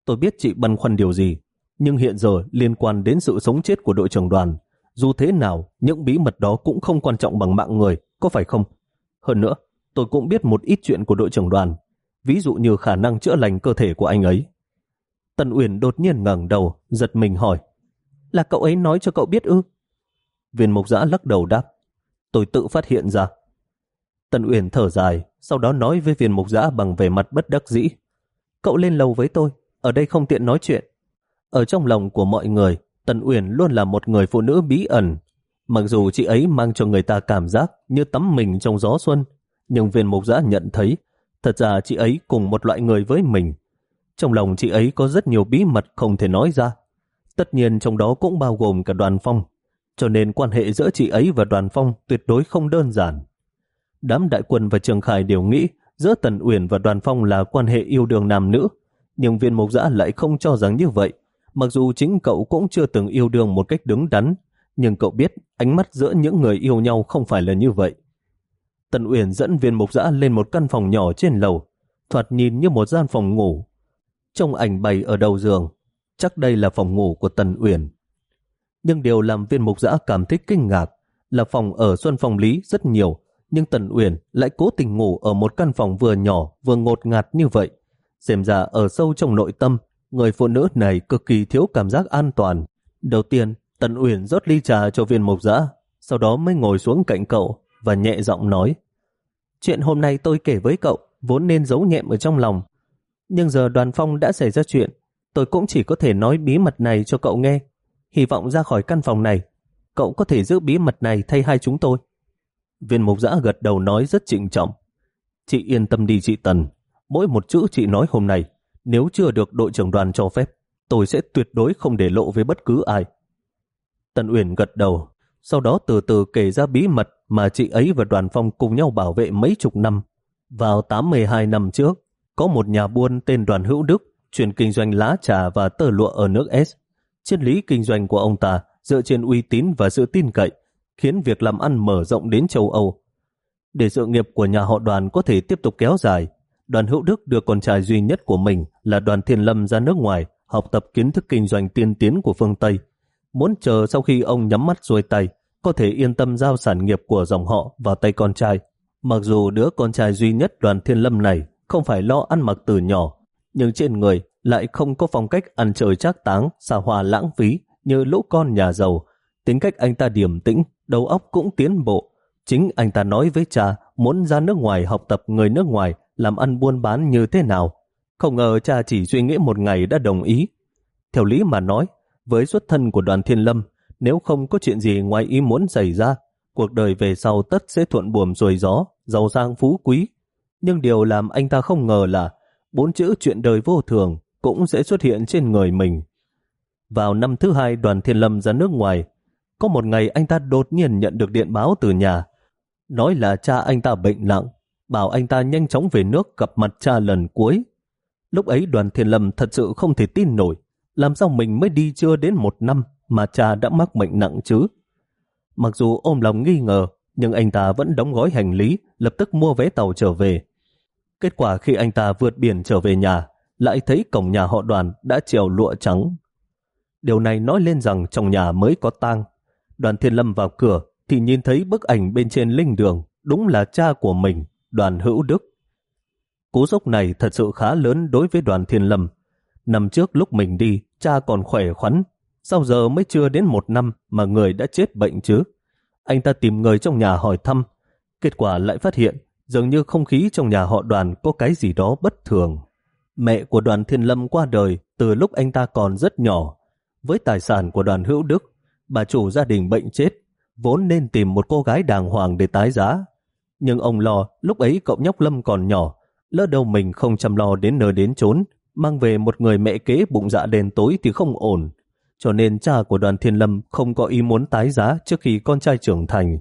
Tôi biết chị băn khoăn điều gì, nhưng hiện giờ liên quan đến sự sống chết của đội trưởng đoàn. Dù thế nào, những bí mật đó cũng không quan trọng bằng mạng người, có phải không? Hơn nữa, tôi cũng biết một ít chuyện của đội trưởng đoàn, ví dụ như khả năng chữa lành cơ thể của anh ấy. Tần Uyển đột nhiên ngẩng đầu, giật mình hỏi, là cậu ấy nói cho cậu biết ư? Viên mục giã lắc đầu đáp, tôi tự phát hiện ra. Tần Uyển thở dài, sau đó nói với viên mục giã bằng vẻ mặt bất đắc dĩ. Cậu lên lầu với tôi, ở đây không tiện nói chuyện. Ở trong lòng của mọi người, Tần Uyển luôn là một người phụ nữ bí ẩn. Mặc dù chị ấy mang cho người ta cảm giác như tắm mình trong gió xuân, nhưng viên mục giã nhận thấy thật ra chị ấy cùng một loại người với mình. Trong lòng chị ấy có rất nhiều bí mật không thể nói ra. Tất nhiên trong đó cũng bao gồm cả đoàn phong, cho nên quan hệ giữa chị ấy và đoàn phong tuyệt đối không đơn giản. Đám đại quân và Trường Khải đều nghĩ giữa Tần Uyển và đoàn phong là quan hệ yêu đương nam nữ, nhưng viên mục giã lại không cho rằng như vậy. Mặc dù chính cậu cũng chưa từng yêu đương một cách đứng đắn, nhưng cậu biết ánh mắt giữa những người yêu nhau không phải là như vậy. Tần Uyển dẫn viên mục giã lên một căn phòng nhỏ trên lầu, thoạt nhìn như một gian phòng ngủ. Trong ảnh bày ở đầu giường, chắc đây là phòng ngủ của Tần Uyển. Nhưng điều làm viên mục giã cảm thấy kinh ngạc là phòng ở Xuân Phòng Lý rất nhiều, nhưng Tần Uyển lại cố tình ngủ ở một căn phòng vừa nhỏ vừa ngột ngạt như vậy. Xem ra ở sâu trong nội tâm, người phụ nữ này cực kỳ thiếu cảm giác an toàn. Đầu tiên, Tần Uyển rót ly trà cho viên mộc giã, sau đó mới ngồi xuống cạnh cậu và nhẹ giọng nói Chuyện hôm nay tôi kể với cậu vốn nên giấu nhẹm ở trong lòng. Nhưng giờ đoàn phong đã xảy ra chuyện, tôi cũng chỉ có thể nói bí mật này cho cậu nghe. Hy vọng ra khỏi căn phòng này, cậu có thể giữ bí mật này thay hai chúng tôi. Viên mục giã gật đầu nói rất trịnh trọng. Chị yên tâm đi chị Tần. Mỗi một chữ chị nói hôm nay, nếu chưa được đội trưởng đoàn cho phép, tôi sẽ tuyệt đối không để lộ với bất cứ ai. Tần Uyển gật đầu, sau đó từ từ kể ra bí mật mà chị ấy và đoàn phong cùng nhau bảo vệ mấy chục năm. Vào 82 năm trước, có một nhà buôn tên đoàn hữu Đức chuyển kinh doanh lá trà và tơ lụa ở nước S. Triết lý kinh doanh của ông ta dựa trên uy tín và sự tin cậy khiến việc làm ăn mở rộng đến châu Âu. Để sự nghiệp của nhà họ đoàn có thể tiếp tục kéo dài, đoàn hữu Đức đưa con trai duy nhất của mình là đoàn Thiên Lâm ra nước ngoài học tập kiến thức kinh doanh tiên tiến của phương Tây, muốn chờ sau khi ông nhắm mắt xuôi tay, có thể yên tâm giao sản nghiệp của dòng họ vào tay con trai. Mặc dù đứa con trai duy nhất đoàn thiên lâm này không phải lo ăn mặc từ nhỏ, nhưng trên người lại không có phong cách ăn chơi trác táng, xa hoa lãng phí như lũ con nhà giàu. Tính cách anh ta điềm tĩnh, đầu óc cũng tiến bộ. Chính anh ta nói với cha muốn ra nước ngoài học tập người nước ngoài làm ăn buôn bán như thế nào. Không ngờ cha chỉ suy nghĩ một ngày đã đồng ý. Theo lý mà nói, với xuất thân của đoàn thiên lâm, nếu không có chuyện gì ngoài ý muốn xảy ra, cuộc đời về sau tất sẽ thuận buồm xuôi gió, giàu sang phú quý. Nhưng điều làm anh ta không ngờ là bốn chữ chuyện đời vô thường cũng sẽ xuất hiện trên người mình. Vào năm thứ hai đoàn thiên lâm ra nước ngoài, có một ngày anh ta đột nhiên nhận được điện báo từ nhà, nói là cha anh ta bệnh nặng, bảo anh ta nhanh chóng về nước gặp mặt cha lần cuối. Lúc ấy đoàn thiên lâm thật sự không thể tin nổi, làm sao mình mới đi chưa đến một năm mà cha đã mắc bệnh nặng chứ. Mặc dù ôm lòng nghi ngờ, nhưng anh ta vẫn đóng gói hành lý, lập tức mua vé tàu trở về. Kết quả khi anh ta vượt biển trở về nhà, lại thấy cổng nhà họ đoàn đã trèo lụa trắng. Điều này nói lên rằng trong nhà mới có tang. Đoàn thiên lâm vào cửa thì nhìn thấy bức ảnh bên trên linh đường, đúng là cha của mình, đoàn hữu đức. Cú sốc này thật sự khá lớn đối với đoàn thiên lâm. Năm trước lúc mình đi, cha còn khỏe khoắn, sao giờ mới chưa đến một năm mà người đã chết bệnh chứ? Anh ta tìm người trong nhà hỏi thăm, kết quả lại phát hiện dường như không khí trong nhà họ đoàn có cái gì đó bất thường. Mẹ của đoàn thiên lâm qua đời từ lúc anh ta còn rất nhỏ. Với tài sản của đoàn hữu đức, bà chủ gia đình bệnh chết, vốn nên tìm một cô gái đàng hoàng để tái giá. Nhưng ông lo lúc ấy cậu nhóc Lâm còn nhỏ, lỡ đâu mình không chăm lo đến nơi đến chốn, mang về một người mẹ kế bụng dạ đèn tối thì không ổn. Cho nên cha của đoàn thiên lâm không có ý muốn tái giá trước khi con trai trưởng thành.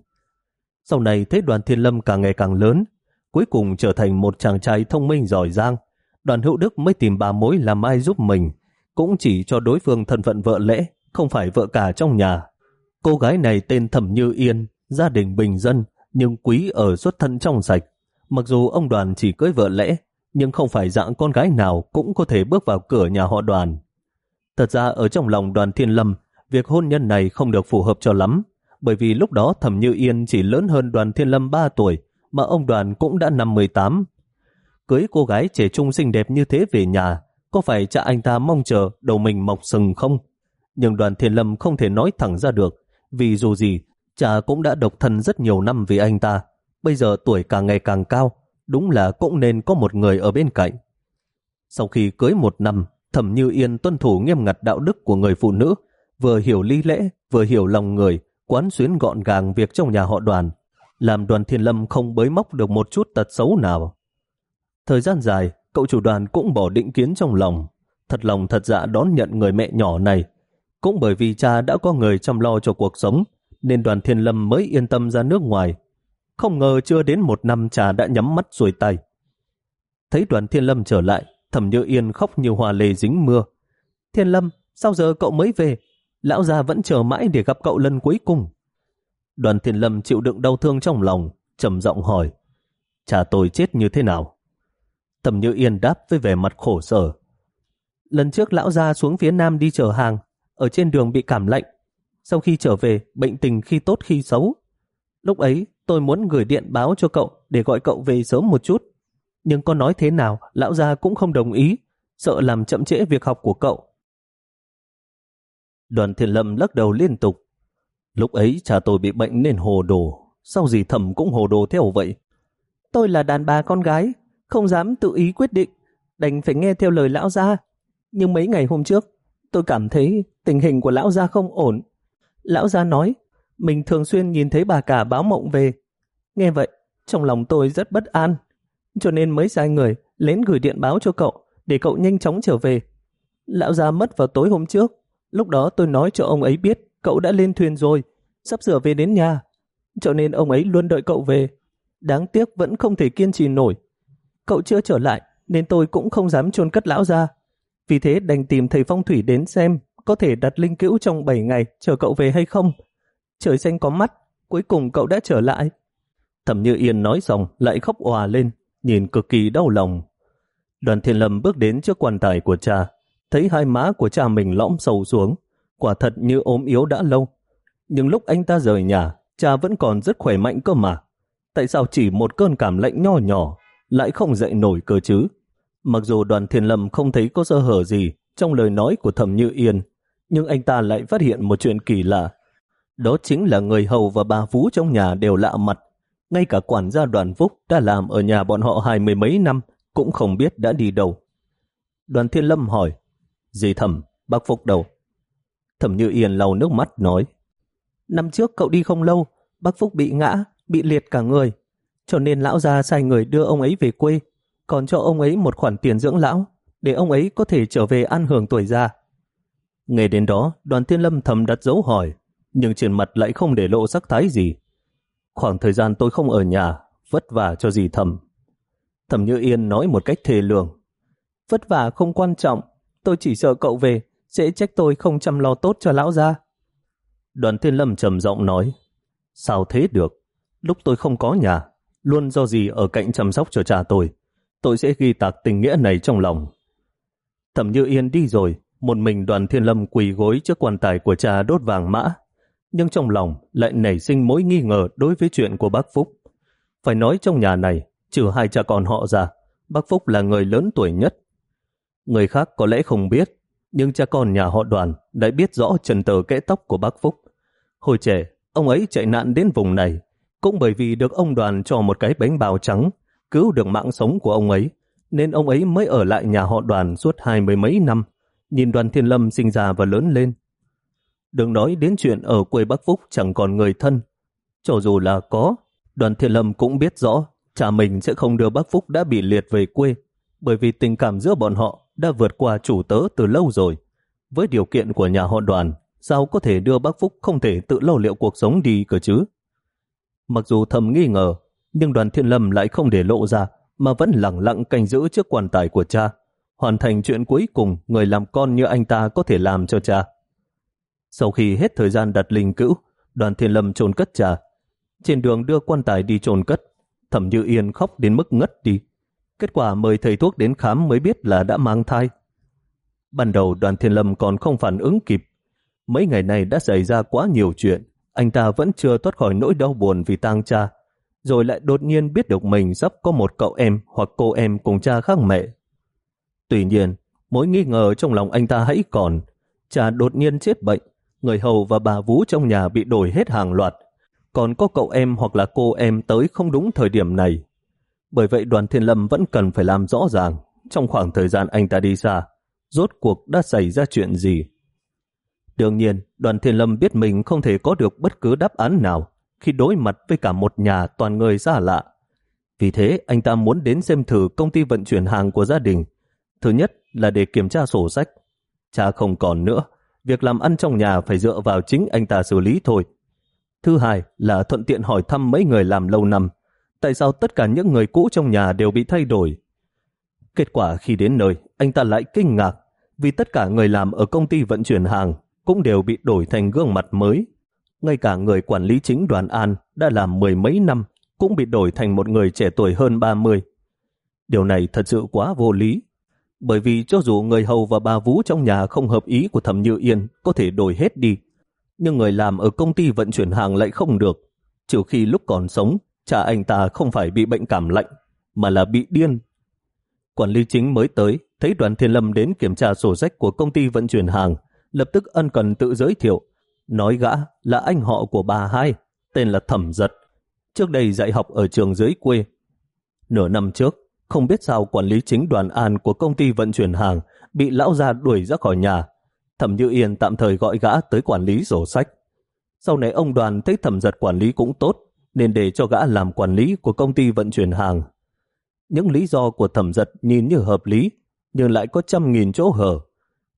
Sau này thấy đoàn thiên lâm càng ngày càng lớn, cuối cùng trở thành một chàng trai thông minh giỏi giang. Đoàn hữu đức mới tìm bà mối làm ai giúp mình, cũng chỉ cho đối phương thân phận vợ lẽ, không phải vợ cả trong nhà. Cô gái này tên Thẩm Như Yên, gia đình bình dân, nhưng quý ở xuất thân trong sạch. Mặc dù ông đoàn chỉ cưới vợ lẽ, nhưng không phải dạng con gái nào cũng có thể bước vào cửa nhà họ đoàn. Thật ra ở trong lòng đoàn thiên lâm, việc hôn nhân này không được phù hợp cho lắm, bởi vì lúc đó Thẩm Như Yên chỉ lớn hơn đoàn thiên lâm 3 tuổi, mà ông đoàn cũng đã năm 18. Cưới cô gái trẻ trung xinh đẹp như thế về nhà, có phải cha anh ta mong chờ đầu mình mọc sừng không? Nhưng đoàn thiên lâm không thể nói thẳng ra được, vì dù gì, cha cũng đã độc thân rất nhiều năm vì anh ta. Bây giờ tuổi càng ngày càng cao, đúng là cũng nên có một người ở bên cạnh. Sau khi cưới một năm, Thẩm Như Yên tuân thủ nghiêm ngặt đạo đức của người phụ nữ, vừa hiểu lý lẽ, vừa hiểu lòng người, quán xuyến gọn gàng việc trong nhà họ đoàn, làm đoàn thiên lâm không bới móc được một chút tật xấu nào. Thời gian dài, cậu chủ đoàn cũng bỏ định kiến trong lòng, thật lòng thật dạ đón nhận người mẹ nhỏ này. Cũng bởi vì cha đã có người chăm lo cho cuộc sống, nên đoàn thiên lâm mới yên tâm ra nước ngoài. Không ngờ chưa đến một năm cha đã nhắm mắt xuôi tay. Thấy đoàn thiên lâm trở lại, thẩm như yên khóc như hòa lề dính mưa. Thiên lâm, sao giờ cậu mới về? Lão già vẫn chờ mãi để gặp cậu lần cuối cùng. Đoàn thiên lâm chịu đựng đau thương trong lòng, trầm giọng hỏi, cha tôi chết như thế nào? Thẩm Như Yên đáp với vẻ mặt khổ sở. Lần trước lão ra xuống phía nam đi chở hàng, ở trên đường bị cảm lạnh. Sau khi trở về, bệnh tình khi tốt khi xấu. Lúc ấy, tôi muốn gửi điện báo cho cậu để gọi cậu về sớm một chút. Nhưng có nói thế nào, lão gia cũng không đồng ý, sợ làm chậm trễ việc học của cậu. Đoàn thiền lâm lắc đầu liên tục. Lúc ấy cha tôi bị bệnh nên hồ đồ, sao gì thầm cũng hồ đồ theo vậy. Tôi là đàn bà con gái, không dám tự ý quyết định, đành phải nghe theo lời lão gia. Nhưng mấy ngày hôm trước, tôi cảm thấy tình hình của lão gia không ổn. Lão gia nói, mình thường xuyên nhìn thấy bà cả báo mộng về. Nghe vậy, trong lòng tôi rất bất an, cho nên mới sai người lén gửi điện báo cho cậu để cậu nhanh chóng trở về. Lão gia mất vào tối hôm trước, lúc đó tôi nói cho ông ấy biết cậu đã lên thuyền rồi, sắp sửa về đến nhà. Cho nên ông ấy luôn đợi cậu về. Đáng tiếc vẫn không thể kiên trì nổi. Cậu chưa trở lại nên tôi cũng không dám chôn cất lão gia. Vì thế đành tìm thầy phong thủy đến xem có thể đặt linh cữu trong 7 ngày chờ cậu về hay không. Trời xanh có mắt, cuối cùng cậu đã trở lại. Thẩm Như Yên nói xong lại khóc òa lên, nhìn cực kỳ đau lòng. Đoàn Thiên Lâm bước đến trước quan tài của cha, thấy hai má của cha mình lõm sầu xuống, quả thật như ốm yếu đã lâu. Nhưng lúc anh ta rời nhà, cha vẫn còn rất khỏe mạnh cơ mà. Tại sao chỉ một cơn cảm lạnh nho nhỏ lại không dậy nổi cơ chứ? Mặc dù đoàn thiên lâm không thấy có sơ hở gì trong lời nói của thẩm như yên, nhưng anh ta lại phát hiện một chuyện kỳ lạ. Đó chính là người hầu và bà vũ trong nhà đều lạ mặt. Ngay cả quản gia đoàn Phúc đã làm ở nhà bọn họ hai mươi mấy năm cũng không biết đã đi đâu. Đoàn Thiên Lâm hỏi, Dì thẩm, bác Phúc đầu Thẩm Như Yên lau nước mắt nói, Năm trước cậu đi không lâu, bác Phúc bị ngã, bị liệt cả người. Cho nên lão gia sai người đưa ông ấy về quê, còn cho ông ấy một khoản tiền dưỡng lão, để ông ấy có thể trở về ăn hưởng tuổi già. Nghe đến đó, đoàn thiên lâm thầm đặt dấu hỏi, nhưng trên mặt lại không để lộ sắc thái gì. Khoảng thời gian tôi không ở nhà, vất vả cho gì thầm. thầm Như Yên nói một cách thề lường. Vất vả không quan trọng, tôi chỉ sợ cậu về, sẽ trách tôi không chăm lo tốt cho lão gia. Đoàn thiên lâm trầm giọng nói, sao thế được, lúc tôi không có nhà, luôn do gì ở cạnh chăm sóc cho cha tôi, tôi sẽ ghi tạc tình nghĩa này trong lòng. Thẩm Như Yên đi rồi, một mình đoàn thiên lâm quỳ gối trước quan tài của cha đốt vàng mã, nhưng trong lòng lại nảy sinh mối nghi ngờ đối với chuyện của bác Phúc. Phải nói trong nhà này, trừ hai cha con họ ra, bác Phúc là người lớn tuổi nhất. Người khác có lẽ không biết, nhưng cha con nhà họ đoàn đã biết rõ trần tờ kẽ tóc của bác Phúc. Hồi trẻ, ông ấy chạy nạn đến vùng này, cũng bởi vì được ông đoàn cho một cái bánh bào trắng, cứu được mạng sống của ông ấy, nên ông ấy mới ở lại nhà họ đoàn suốt hai mươi mấy năm, nhìn đoàn thiên lâm sinh ra và lớn lên. Đừng nói đến chuyện ở quê Bắc Phúc chẳng còn người thân. Cho dù là có, đoàn thiên lâm cũng biết rõ cha mình sẽ không đưa Bắc Phúc đã bị liệt về quê, bởi vì tình cảm giữa bọn họ đã vượt qua chủ tớ từ lâu rồi. Với điều kiện của nhà họ đoàn, sao có thể đưa Bắc Phúc không thể tự lo liệu cuộc sống đi cơ chứ? Mặc dù thầm nghi ngờ, nhưng đoàn thiên lâm lại không để lộ ra, mà vẫn lặng lặng canh giữ trước quan tài của cha, hoàn thành chuyện cuối cùng người làm con như anh ta có thể làm cho cha. Sau khi hết thời gian đặt linh cữu, đoàn thiên lâm chôn cất cha. Trên đường đưa quan tài đi chôn cất, thẩm như yên khóc đến mức ngất đi. Kết quả mời thầy thuốc đến khám mới biết là đã mang thai. Ban đầu đoàn thiên lâm còn không phản ứng kịp. Mấy ngày này đã xảy ra quá nhiều chuyện, anh ta vẫn chưa thoát khỏi nỗi đau buồn vì tang cha, rồi lại đột nhiên biết được mình sắp có một cậu em hoặc cô em cùng cha khác mẹ. Tuy nhiên, mối nghi ngờ trong lòng anh ta hãy còn. Cha đột nhiên chết bệnh, người hầu và bà vũ trong nhà bị đổi hết hàng loạt, còn có cậu em hoặc là cô em tới không đúng thời điểm này. Bởi vậy đoàn thiên lâm vẫn cần phải làm rõ ràng trong khoảng thời gian anh ta đi xa, rốt cuộc đã xảy ra chuyện gì. Đương nhiên, đoàn thiên lâm biết mình không thể có được bất cứ đáp án nào khi đối mặt với cả một nhà toàn người xa lạ. Vì thế, anh ta muốn đến xem thử công ty vận chuyển hàng của gia đình. Thứ nhất là để kiểm tra sổ sách. Cha không còn nữa, việc làm ăn trong nhà phải dựa vào chính anh ta xử lý thôi. Thứ hai là thuận tiện hỏi thăm mấy người làm lâu năm, tại sao tất cả những người cũ trong nhà đều bị thay đổi. Kết quả khi đến nơi, anh ta lại kinh ngạc vì tất cả người làm ở công ty vận chuyển hàng cũng đều bị đổi thành gương mặt mới. Ngay cả người quản lý chính đoàn An đã làm mười mấy năm cũng bị đổi thành một người trẻ tuổi hơn 30. Điều này thật sự quá vô lý. Bởi vì cho dù người hầu và bà Vũ trong nhà không hợp ý của thẩm Như Yên có thể đổi hết đi, nhưng người làm ở công ty vận chuyển hàng lại không được. Trừ khi lúc còn sống, cha anh ta không phải bị bệnh cảm lạnh, mà là bị điên. Quản lý chính mới tới, thấy đoàn thiên lâm đến kiểm tra sổ sách của công ty vận chuyển hàng, lập tức ân cần tự giới thiệu, nói gã là anh họ của bà hai, tên là Thẩm Giật, trước đây dạy học ở trường dưới quê. Nửa năm trước, không biết sao quản lý chính đoàn an của công ty vận chuyển hàng bị lão gia đuổi ra khỏi nhà. Thẩm Như Yên tạm thời gọi gã tới quản lý sổ sách. Sau này ông đoàn thấy thẩm giật quản lý cũng tốt, nên để cho gã làm quản lý của công ty vận chuyển hàng. Những lý do của thẩm giật nhìn như hợp lý, nhưng lại có trăm nghìn chỗ hở.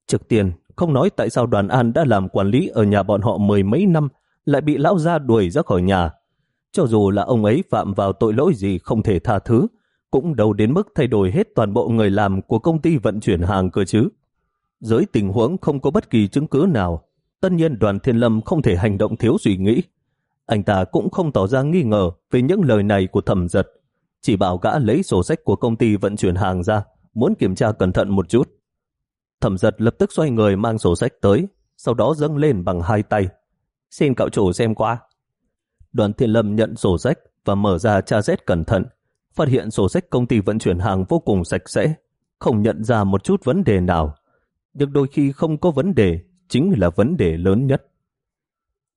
Trực tiền, không nói tại sao đoàn an đã làm quản lý ở nhà bọn họ mười mấy năm, lại bị lão gia đuổi ra khỏi nhà. Cho dù là ông ấy phạm vào tội lỗi gì không thể tha thứ, cũng đâu đến mức thay đổi hết toàn bộ người làm của công ty vận chuyển hàng cơ chứ. Dưới tình huống không có bất kỳ chứng cứ nào, tất nhiên đoàn thiên lâm không thể hành động thiếu suy nghĩ. Anh ta cũng không tỏ ra nghi ngờ về những lời này của thẩm giật, chỉ bảo gã lấy sổ sách của công ty vận chuyển hàng ra, muốn kiểm tra cẩn thận một chút. Thẩm giật lập tức xoay người mang sổ sách tới, sau đó dâng lên bằng hai tay. Xin cậu chủ xem qua. Đoàn Thiên Lâm nhận sổ sách và mở ra tra xét cẩn thận, phát hiện sổ sách công ty vận chuyển hàng vô cùng sạch sẽ, không nhận ra một chút vấn đề nào. Nhưng đôi khi không có vấn đề, chính là vấn đề lớn nhất.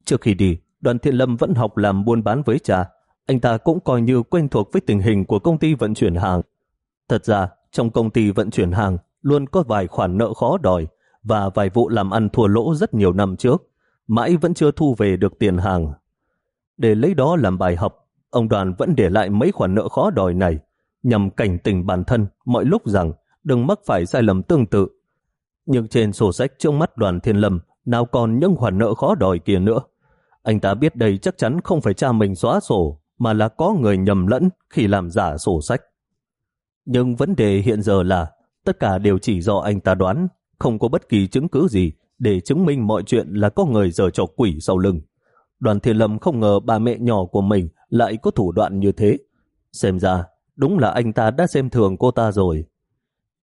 Trước khi đi, đoàn Thiên Lâm vẫn học làm buôn bán với cha. Anh ta cũng coi như quen thuộc với tình hình của công ty vận chuyển hàng. Thật ra, trong công ty vận chuyển hàng luôn có vài khoản nợ khó đòi và vài vụ làm ăn thua lỗ rất nhiều năm trước, mãi vẫn chưa thu về được tiền hàng. Để lấy đó làm bài học, ông đoàn vẫn để lại mấy khoản nợ khó đòi này, nhằm cảnh tỉnh bản thân mọi lúc rằng đừng mắc phải sai lầm tương tự. Nhưng trên sổ sách trước mắt đoàn thiên lâm nào còn những khoản nợ khó đòi kia nữa. Anh ta biết đây chắc chắn không phải cha mình xóa sổ, mà là có người nhầm lẫn khi làm giả sổ sách. Nhưng vấn đề hiện giờ là tất cả đều chỉ do anh ta đoán, không có bất kỳ chứng cứ gì để chứng minh mọi chuyện là có người dở trò quỷ sau lưng. Đoàn Thiên Lâm không ngờ bà mẹ nhỏ của mình lại có thủ đoạn như thế. Xem ra, đúng là anh ta đã xem thường cô ta rồi.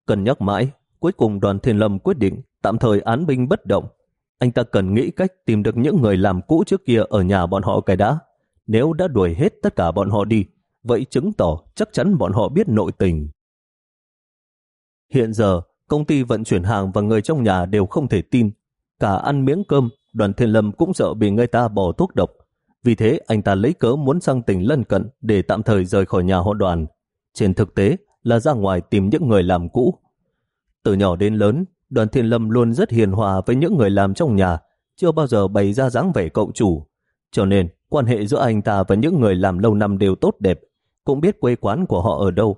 Cần nhắc mãi, cuối cùng đoàn Thiên Lâm quyết định tạm thời án binh bất động. Anh ta cần nghĩ cách tìm được những người làm cũ trước kia ở nhà bọn họ cái đã. Nếu đã đuổi hết tất cả bọn họ đi, vậy chứng tỏ chắc chắn bọn họ biết nội tình. Hiện giờ, công ty vận chuyển hàng và người trong nhà đều không thể tin. Cả ăn miếng cơm, đoàn thiên lâm cũng sợ bị người ta bỏ thuốc độc. Vì thế, anh ta lấy cớ muốn sang tỉnh lân cận để tạm thời rời khỏi nhà họ đoàn. Trên thực tế là ra ngoài tìm những người làm cũ. Từ nhỏ đến lớn, đoàn thiên lâm luôn rất hiền hòa với những người làm trong nhà, chưa bao giờ bày ra dáng vẻ cậu chủ. Cho nên, quan hệ giữa anh ta và những người làm lâu năm đều tốt đẹp, cũng biết quê quán của họ ở đâu.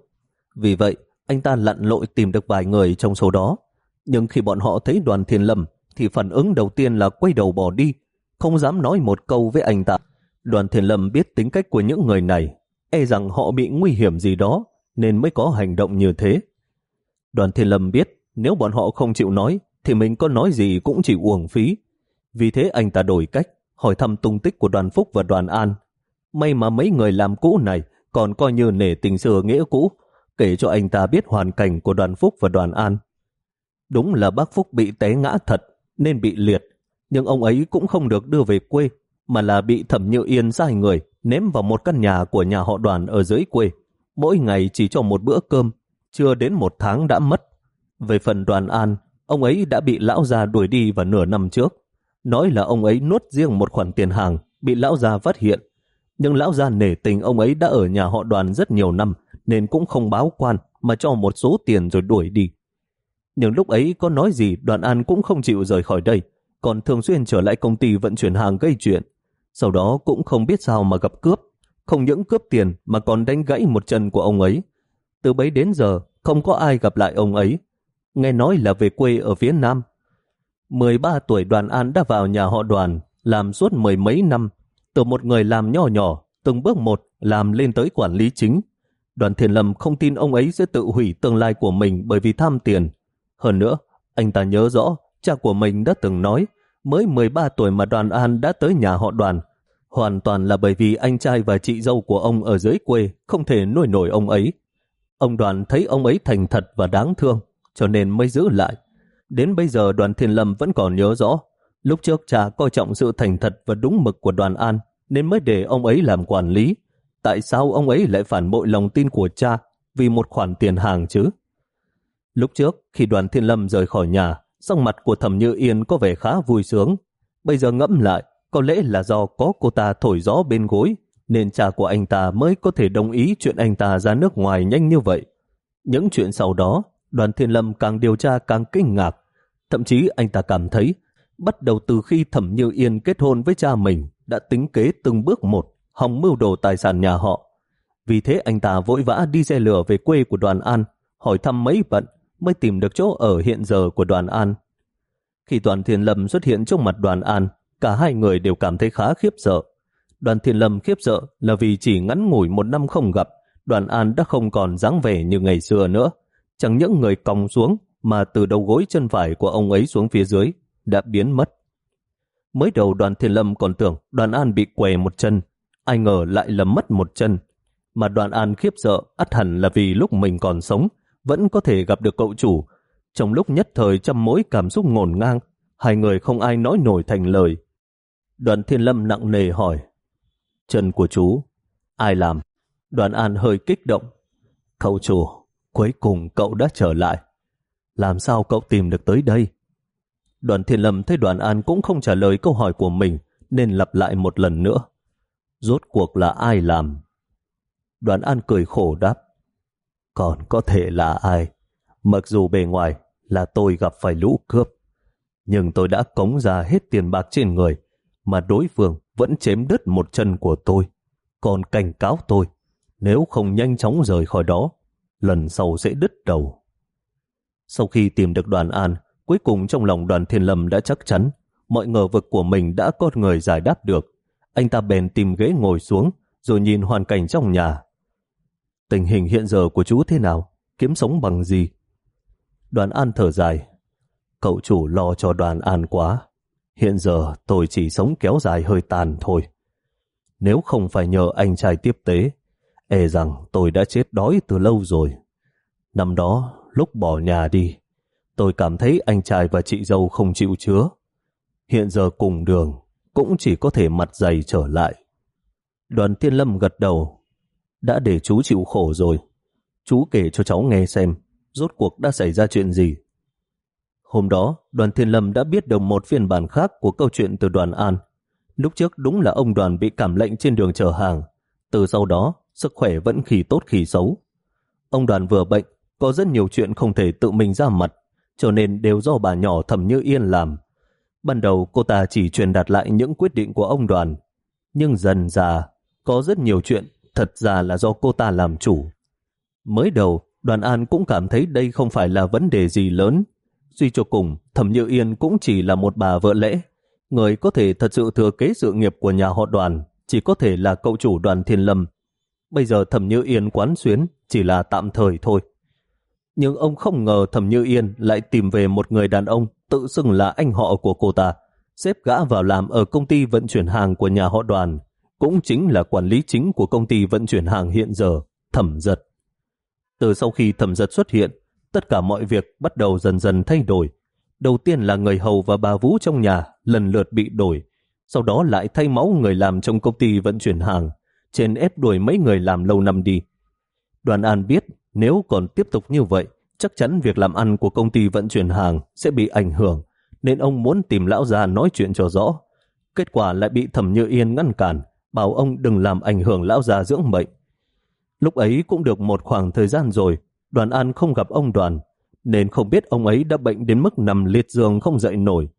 Vì vậy, anh ta lặn lội tìm được vài người trong số đó. Nhưng khi bọn họ thấy đoàn thiên lâm, thì phản ứng đầu tiên là quay đầu bỏ đi, không dám nói một câu với anh ta. Đoàn thiên lâm biết tính cách của những người này, e rằng họ bị nguy hiểm gì đó, nên mới có hành động như thế. Đoàn thiên lâm biết, nếu bọn họ không chịu nói, thì mình có nói gì cũng chỉ uổng phí. Vì thế anh ta đổi cách, hỏi thăm tung tích của đoàn Phúc và đoàn An. May mà mấy người làm cũ này còn coi như nể tình xưa nghĩa cũ, kể cho anh ta biết hoàn cảnh của đoàn Phúc và đoàn An. Đúng là bác Phúc bị té ngã thật, nên bị liệt, nhưng ông ấy cũng không được đưa về quê, mà là bị thẩm như yên sai người ném vào một căn nhà của nhà họ đoàn ở dưới quê. Mỗi ngày chỉ cho một bữa cơm, chưa đến một tháng đã mất. Về phần đoàn An, ông ấy đã bị lão già đuổi đi vào nửa năm trước. Nói là ông ấy nuốt riêng một khoản tiền hàng, bị lão già phát hiện. Nhưng lão già nể tình ông ấy đã ở nhà họ đoàn rất nhiều năm, nên cũng không báo quan mà cho một số tiền rồi đuổi đi. Nhưng lúc ấy có nói gì đoàn an cũng không chịu rời khỏi đây, còn thường xuyên trở lại công ty vận chuyển hàng gây chuyện. Sau đó cũng không biết sao mà gặp cướp, không những cướp tiền mà còn đánh gãy một chân của ông ấy. Từ bấy đến giờ không có ai gặp lại ông ấy. Nghe nói là về quê ở phía Nam. 13 tuổi đoàn an đã vào nhà họ đoàn, làm suốt mười mấy năm, từ một người làm nhỏ nhỏ, từng bước một làm lên tới quản lý chính, Đoàn Thiền Lâm không tin ông ấy sẽ tự hủy tương lai của mình bởi vì tham tiền. Hơn nữa, anh ta nhớ rõ, cha của mình đã từng nói, mới 13 tuổi mà đoàn An đã tới nhà họ đoàn. Hoàn toàn là bởi vì anh trai và chị dâu của ông ở dưới quê không thể nuôi nổi ông ấy. Ông đoàn thấy ông ấy thành thật và đáng thương, cho nên mới giữ lại. Đến bây giờ đoàn Thiên Lâm vẫn còn nhớ rõ, lúc trước cha coi trọng sự thành thật và đúng mực của đoàn An, nên mới để ông ấy làm quản lý tại sao ông ấy lại phản bội lòng tin của cha vì một khoản tiền hàng chứ? Lúc trước, khi đoàn thiên lâm rời khỏi nhà, sắc mặt của thẩm như yên có vẻ khá vui sướng. Bây giờ ngẫm lại, có lẽ là do có cô ta thổi gió bên gối, nên cha của anh ta mới có thể đồng ý chuyện anh ta ra nước ngoài nhanh như vậy. Những chuyện sau đó, đoàn thiên lâm càng điều tra càng kinh ngạc. Thậm chí anh ta cảm thấy, bắt đầu từ khi thẩm như yên kết hôn với cha mình, đã tính kế từng bước một hòng mưu đồ tài sản nhà họ. Vì thế anh ta vội vã đi xe lửa về quê của đoàn An, hỏi thăm mấy bận mới tìm được chỗ ở hiện giờ của đoàn An. Khi đoàn Thiên Lâm xuất hiện trước mặt đoàn An, cả hai người đều cảm thấy khá khiếp sợ. Đoàn Thiên Lâm khiếp sợ là vì chỉ ngắn ngủi một năm không gặp, đoàn An đã không còn dáng vẻ như ngày xưa nữa. Chẳng những người còng xuống mà từ đầu gối chân phải của ông ấy xuống phía dưới đã biến mất. Mới đầu đoàn Thiên Lâm còn tưởng đoàn An bị què một chân, ai ngờ lại lầm mất một chân. Mà đoàn an khiếp sợ ắt hẳn là vì lúc mình còn sống, vẫn có thể gặp được cậu chủ. Trong lúc nhất thời trăm mối cảm xúc ngổn ngang, hai người không ai nói nổi thành lời. Đoàn thiên lâm nặng nề hỏi, chân của chú, ai làm? Đoàn an hơi kích động. Cậu chủ, cuối cùng cậu đã trở lại. Làm sao cậu tìm được tới đây? Đoàn thiên lâm thấy đoàn an cũng không trả lời câu hỏi của mình, nên lặp lại một lần nữa. Rốt cuộc là ai làm? Đoàn an cười khổ đáp. Còn có thể là ai? Mặc dù bề ngoài là tôi gặp phải lũ cướp, nhưng tôi đã cống ra hết tiền bạc trên người, mà đối phương vẫn chém đứt một chân của tôi, còn cảnh cáo tôi, nếu không nhanh chóng rời khỏi đó, lần sau sẽ đứt đầu. Sau khi tìm được đoàn an, cuối cùng trong lòng đoàn thiên lâm đã chắc chắn mọi ngờ vực của mình đã có người giải đáp được. Anh ta bèn tìm ghế ngồi xuống, rồi nhìn hoàn cảnh trong nhà. Tình hình hiện giờ của chú thế nào? Kiếm sống bằng gì? Đoàn an thở dài. Cậu chủ lo cho đoàn an quá. Hiện giờ tôi chỉ sống kéo dài hơi tàn thôi. Nếu không phải nhờ anh trai tiếp tế, e rằng tôi đã chết đói từ lâu rồi. Năm đó, lúc bỏ nhà đi, tôi cảm thấy anh trai và chị dâu không chịu chứa. Hiện giờ cùng đường, cũng chỉ có thể mặt dày trở lại. Đoàn tiên lâm gật đầu. Đã để chú chịu khổ rồi. Chú kể cho cháu nghe xem, rốt cuộc đã xảy ra chuyện gì. Hôm đó, đoàn thiên lâm đã biết được một phiên bản khác của câu chuyện từ đoàn An. Lúc trước đúng là ông đoàn bị cảm lệnh trên đường chở hàng. Từ sau đó, sức khỏe vẫn khi tốt khi xấu. Ông đoàn vừa bệnh, có rất nhiều chuyện không thể tự mình ra mặt, cho nên đều do bà nhỏ thầm như yên làm. Ban đầu cô ta chỉ truyền đạt lại những quyết định của ông đoàn. Nhưng dần ra, có rất nhiều chuyện thật ra là do cô ta làm chủ. Mới đầu, đoàn an cũng cảm thấy đây không phải là vấn đề gì lớn. Duy cho cùng, Thẩm Như Yên cũng chỉ là một bà vợ lẽ. Người có thể thật sự thừa kế sự nghiệp của nhà họ đoàn chỉ có thể là cậu chủ đoàn Thiên Lâm. Bây giờ Thẩm Như Yên quán xuyến chỉ là tạm thời thôi. Nhưng ông không ngờ Thẩm Như Yên lại tìm về một người đàn ông tự xưng là anh họ của cô ta, xếp gã vào làm ở công ty vận chuyển hàng của nhà họ đoàn, cũng chính là quản lý chính của công ty vận chuyển hàng hiện giờ, thẩm giật. Từ sau khi thẩm giật xuất hiện, tất cả mọi việc bắt đầu dần dần thay đổi. Đầu tiên là người hầu và bà Vũ trong nhà lần lượt bị đổi, sau đó lại thay máu người làm trong công ty vận chuyển hàng, trên ép đuổi mấy người làm lâu năm đi. Đoàn An biết nếu còn tiếp tục như vậy, chắc chắn việc làm ăn của công ty vận chuyển hàng sẽ bị ảnh hưởng, nên ông muốn tìm lão già nói chuyện cho rõ. Kết quả lại bị Thẩm Như Yên ngăn cản, bảo ông đừng làm ảnh hưởng lão già dưỡng bệnh. Lúc ấy cũng được một khoảng thời gian rồi, đoàn an không gặp ông đoàn, nên không biết ông ấy đã bệnh đến mức nằm liệt giường không dậy nổi.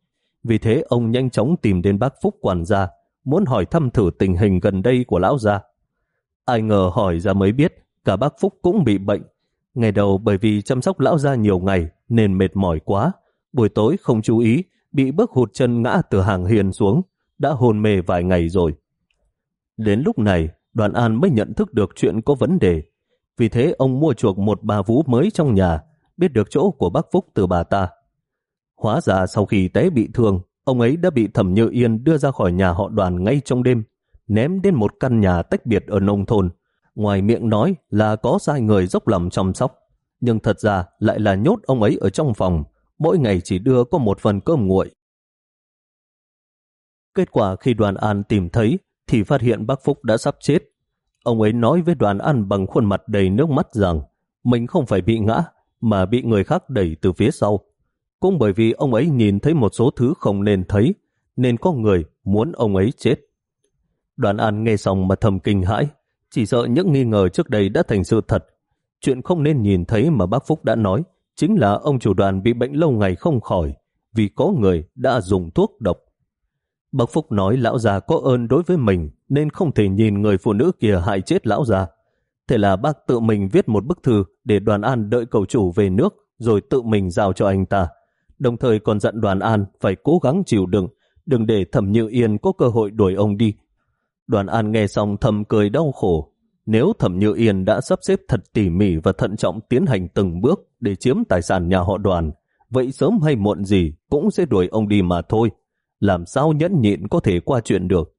Vì thế ông nhanh chóng tìm đến bác Phúc quản gia, muốn hỏi thăm thử tình hình gần đây của lão gia. Ai ngờ hỏi ra mới biết, cả bác Phúc cũng bị bệnh. Ngày đầu bởi vì chăm sóc lão gia nhiều ngày nên mệt mỏi quá, buổi tối không chú ý, bị bước hụt chân ngã từ hàng hiền xuống, đã hôn mê vài ngày rồi. Đến lúc này, đoàn an mới nhận thức được chuyện có vấn đề. Vì thế ông mua chuộc một bà vú mới trong nhà, biết được chỗ của bác Phúc từ bà ta. Hóa ra sau khi té bị thương, ông ấy đã bị thẩm như yên đưa ra khỏi nhà họ đoàn ngay trong đêm, ném đến một căn nhà tách biệt ở nông thôn. Ngoài miệng nói là có sai người dốc lòng chăm sóc, nhưng thật ra lại là nhốt ông ấy ở trong phòng, mỗi ngày chỉ đưa có một phần cơm nguội. Kết quả khi đoàn an tìm thấy thì phát hiện bác Phúc đã sắp chết. Ông ấy nói với đoàn an bằng khuôn mặt đầy nước mắt rằng mình không phải bị ngã mà bị người khác đẩy từ phía sau. Cũng bởi vì ông ấy nhìn thấy một số thứ không nên thấy nên có người muốn ông ấy chết. Đoàn an nghe xong mà thầm kinh hãi chỉ sợ những nghi ngờ trước đây đã thành sự thật. Chuyện không nên nhìn thấy mà bác Phúc đã nói chính là ông chủ đoàn bị bệnh lâu ngày không khỏi vì có người đã dùng thuốc độc. Bác Phúc nói lão già có ơn đối với mình nên không thể nhìn người phụ nữ kia hại chết lão già. Thế là bác tự mình viết một bức thư để đoàn an đợi cầu chủ về nước rồi tự mình giao cho anh ta. Đồng thời còn dặn đoàn an phải cố gắng chịu đựng, đừng để thẩm như yên có cơ hội đuổi ông đi. Đoàn an nghe xong thầm cười đau khổ. Nếu thẩm như yên đã sắp xếp thật tỉ mỉ và thận trọng tiến hành từng bước để chiếm tài sản nhà họ đoàn, vậy sớm hay muộn gì cũng sẽ đuổi ông đi mà thôi làm sao nhẫn nhịn có thể qua chuyện được.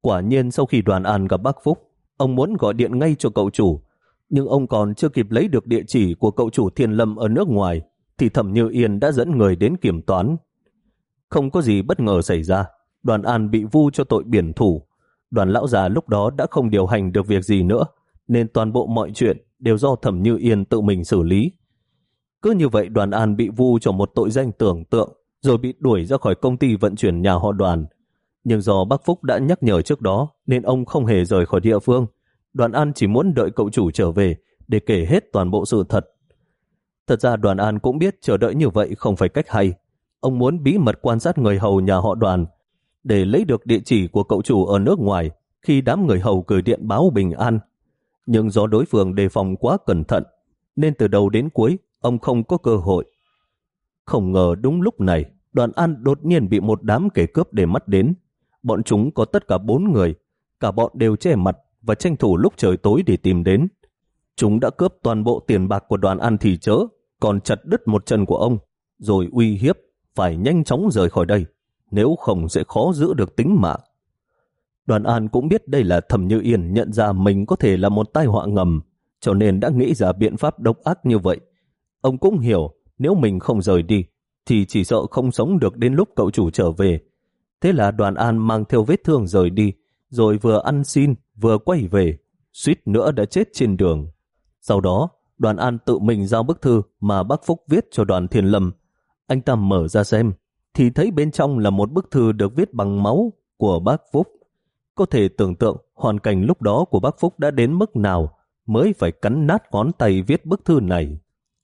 Quả nhiên sau khi đoàn an gặp bác Phúc, ông muốn gọi điện ngay cho cậu chủ, nhưng ông còn chưa kịp lấy được địa chỉ của cậu chủ Thiên Lâm ở nước ngoài, thì Thẩm Như Yên đã dẫn người đến kiểm toán. Không có gì bất ngờ xảy ra, đoàn an bị vu cho tội biển thủ. Đoàn lão già lúc đó đã không điều hành được việc gì nữa, nên toàn bộ mọi chuyện đều do Thẩm Như Yên tự mình xử lý. Cứ như vậy đoàn an bị vu cho một tội danh tưởng tượng, rồi bị đuổi ra khỏi công ty vận chuyển nhà họ đoàn. Nhưng do bác Phúc đã nhắc nhở trước đó, nên ông không hề rời khỏi địa phương. Đoàn an chỉ muốn đợi cậu chủ trở về để kể hết toàn bộ sự thật. Thật ra đoàn an cũng biết chờ đợi như vậy không phải cách hay. Ông muốn bí mật quan sát người hầu nhà họ đoàn để lấy được địa chỉ của cậu chủ ở nước ngoài khi đám người hầu gửi điện báo bình an. Nhưng do đối phương đề phòng quá cẩn thận, nên từ đầu đến cuối ông không có cơ hội. Không ngờ đúng lúc này, đoàn an đột nhiên bị một đám kẻ cướp để mắt đến. Bọn chúng có tất cả bốn người, cả bọn đều che mặt và tranh thủ lúc trời tối để tìm đến. Chúng đã cướp toàn bộ tiền bạc của đoàn an thì chớ, còn chặt đứt một chân của ông, rồi uy hiếp phải nhanh chóng rời khỏi đây, nếu không sẽ khó giữ được tính mạng. Đoàn An cũng biết đây là Thẩm Như Yên nhận ra mình có thể là một tai họa ngầm, cho nên đã nghĩ ra biện pháp độc ác như vậy. Ông cũng hiểu nếu mình không rời đi, thì chỉ sợ không sống được đến lúc cậu chủ trở về. Thế là đoàn An mang theo vết thương rời đi, rồi vừa ăn xin, vừa quay về, suýt nữa đã chết trên đường. Sau đó, đoàn An tự mình giao bức thư mà bác Phúc viết cho đoàn Thiên Lâm. Anh ta mở ra xem, thì thấy bên trong là một bức thư được viết bằng máu của bác Phúc. Có thể tưởng tượng hoàn cảnh lúc đó của bác Phúc đã đến mức nào mới phải cắn nát ngón tay viết bức thư này.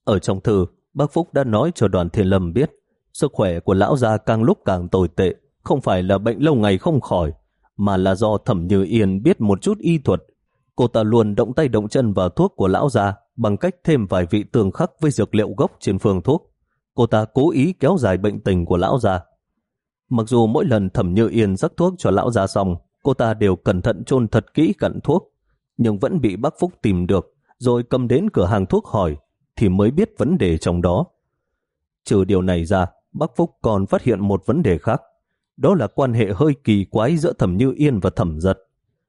Ở trong thư, bác Phúc đã nói cho đoàn Thiên Lâm biết sức khỏe của lão gia càng lúc càng tồi tệ, không phải là bệnh lâu ngày không khỏi, mà là do Thẩm Như Yên biết một chút y thuật. Cô ta luôn động tay động chân vào thuốc của lão gia bằng cách thêm vài vị tường khắc với dược liệu gốc trên phương thuốc. Cô ta cố ý kéo dài bệnh tình của lão già. Mặc dù mỗi lần Thẩm Như Yên rắc thuốc cho lão già xong, cô ta đều cẩn thận chôn thật kỹ cặn thuốc, nhưng vẫn bị bác Phúc tìm được, rồi cầm đến cửa hàng thuốc hỏi, thì mới biết vấn đề trong đó. Trừ điều này ra, bác Phúc còn phát hiện một vấn đề khác. Đó là quan hệ hơi kỳ quái giữa Thẩm Như Yên và Thẩm Giật.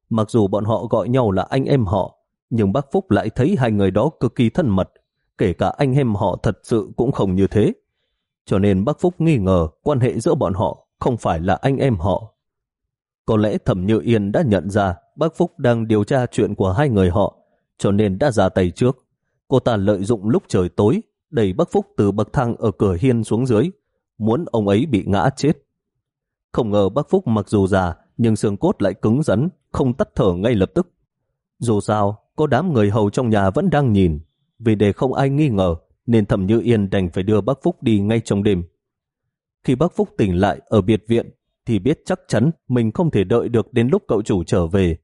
Mặc dù bọn họ gọi nhau là anh em họ, nhưng bác Phúc lại thấy hai người đó cực kỳ thân mật, kể cả anh em họ thật sự cũng không như thế. Cho nên bác Phúc nghi ngờ quan hệ giữa bọn họ không phải là anh em họ. Có lẽ Thẩm Như Yên đã nhận ra bác Phúc đang điều tra chuyện của hai người họ, cho nên đã ra tay trước. Cô ta lợi dụng lúc trời tối, đẩy bác Phúc từ bậc thang ở cửa hiên xuống dưới, muốn ông ấy bị ngã chết. Không ngờ bác Phúc mặc dù già, nhưng xương cốt lại cứng rắn, không tắt thở ngay lập tức. Dù sao, có đám người hầu trong nhà vẫn đang nhìn, vì để không ai nghi ngờ, nên Thẩm Như Yên đành phải đưa bác Phúc đi ngay trong đêm. Khi bác Phúc tỉnh lại ở biệt viện, thì biết chắc chắn mình không thể đợi được đến lúc cậu chủ trở về.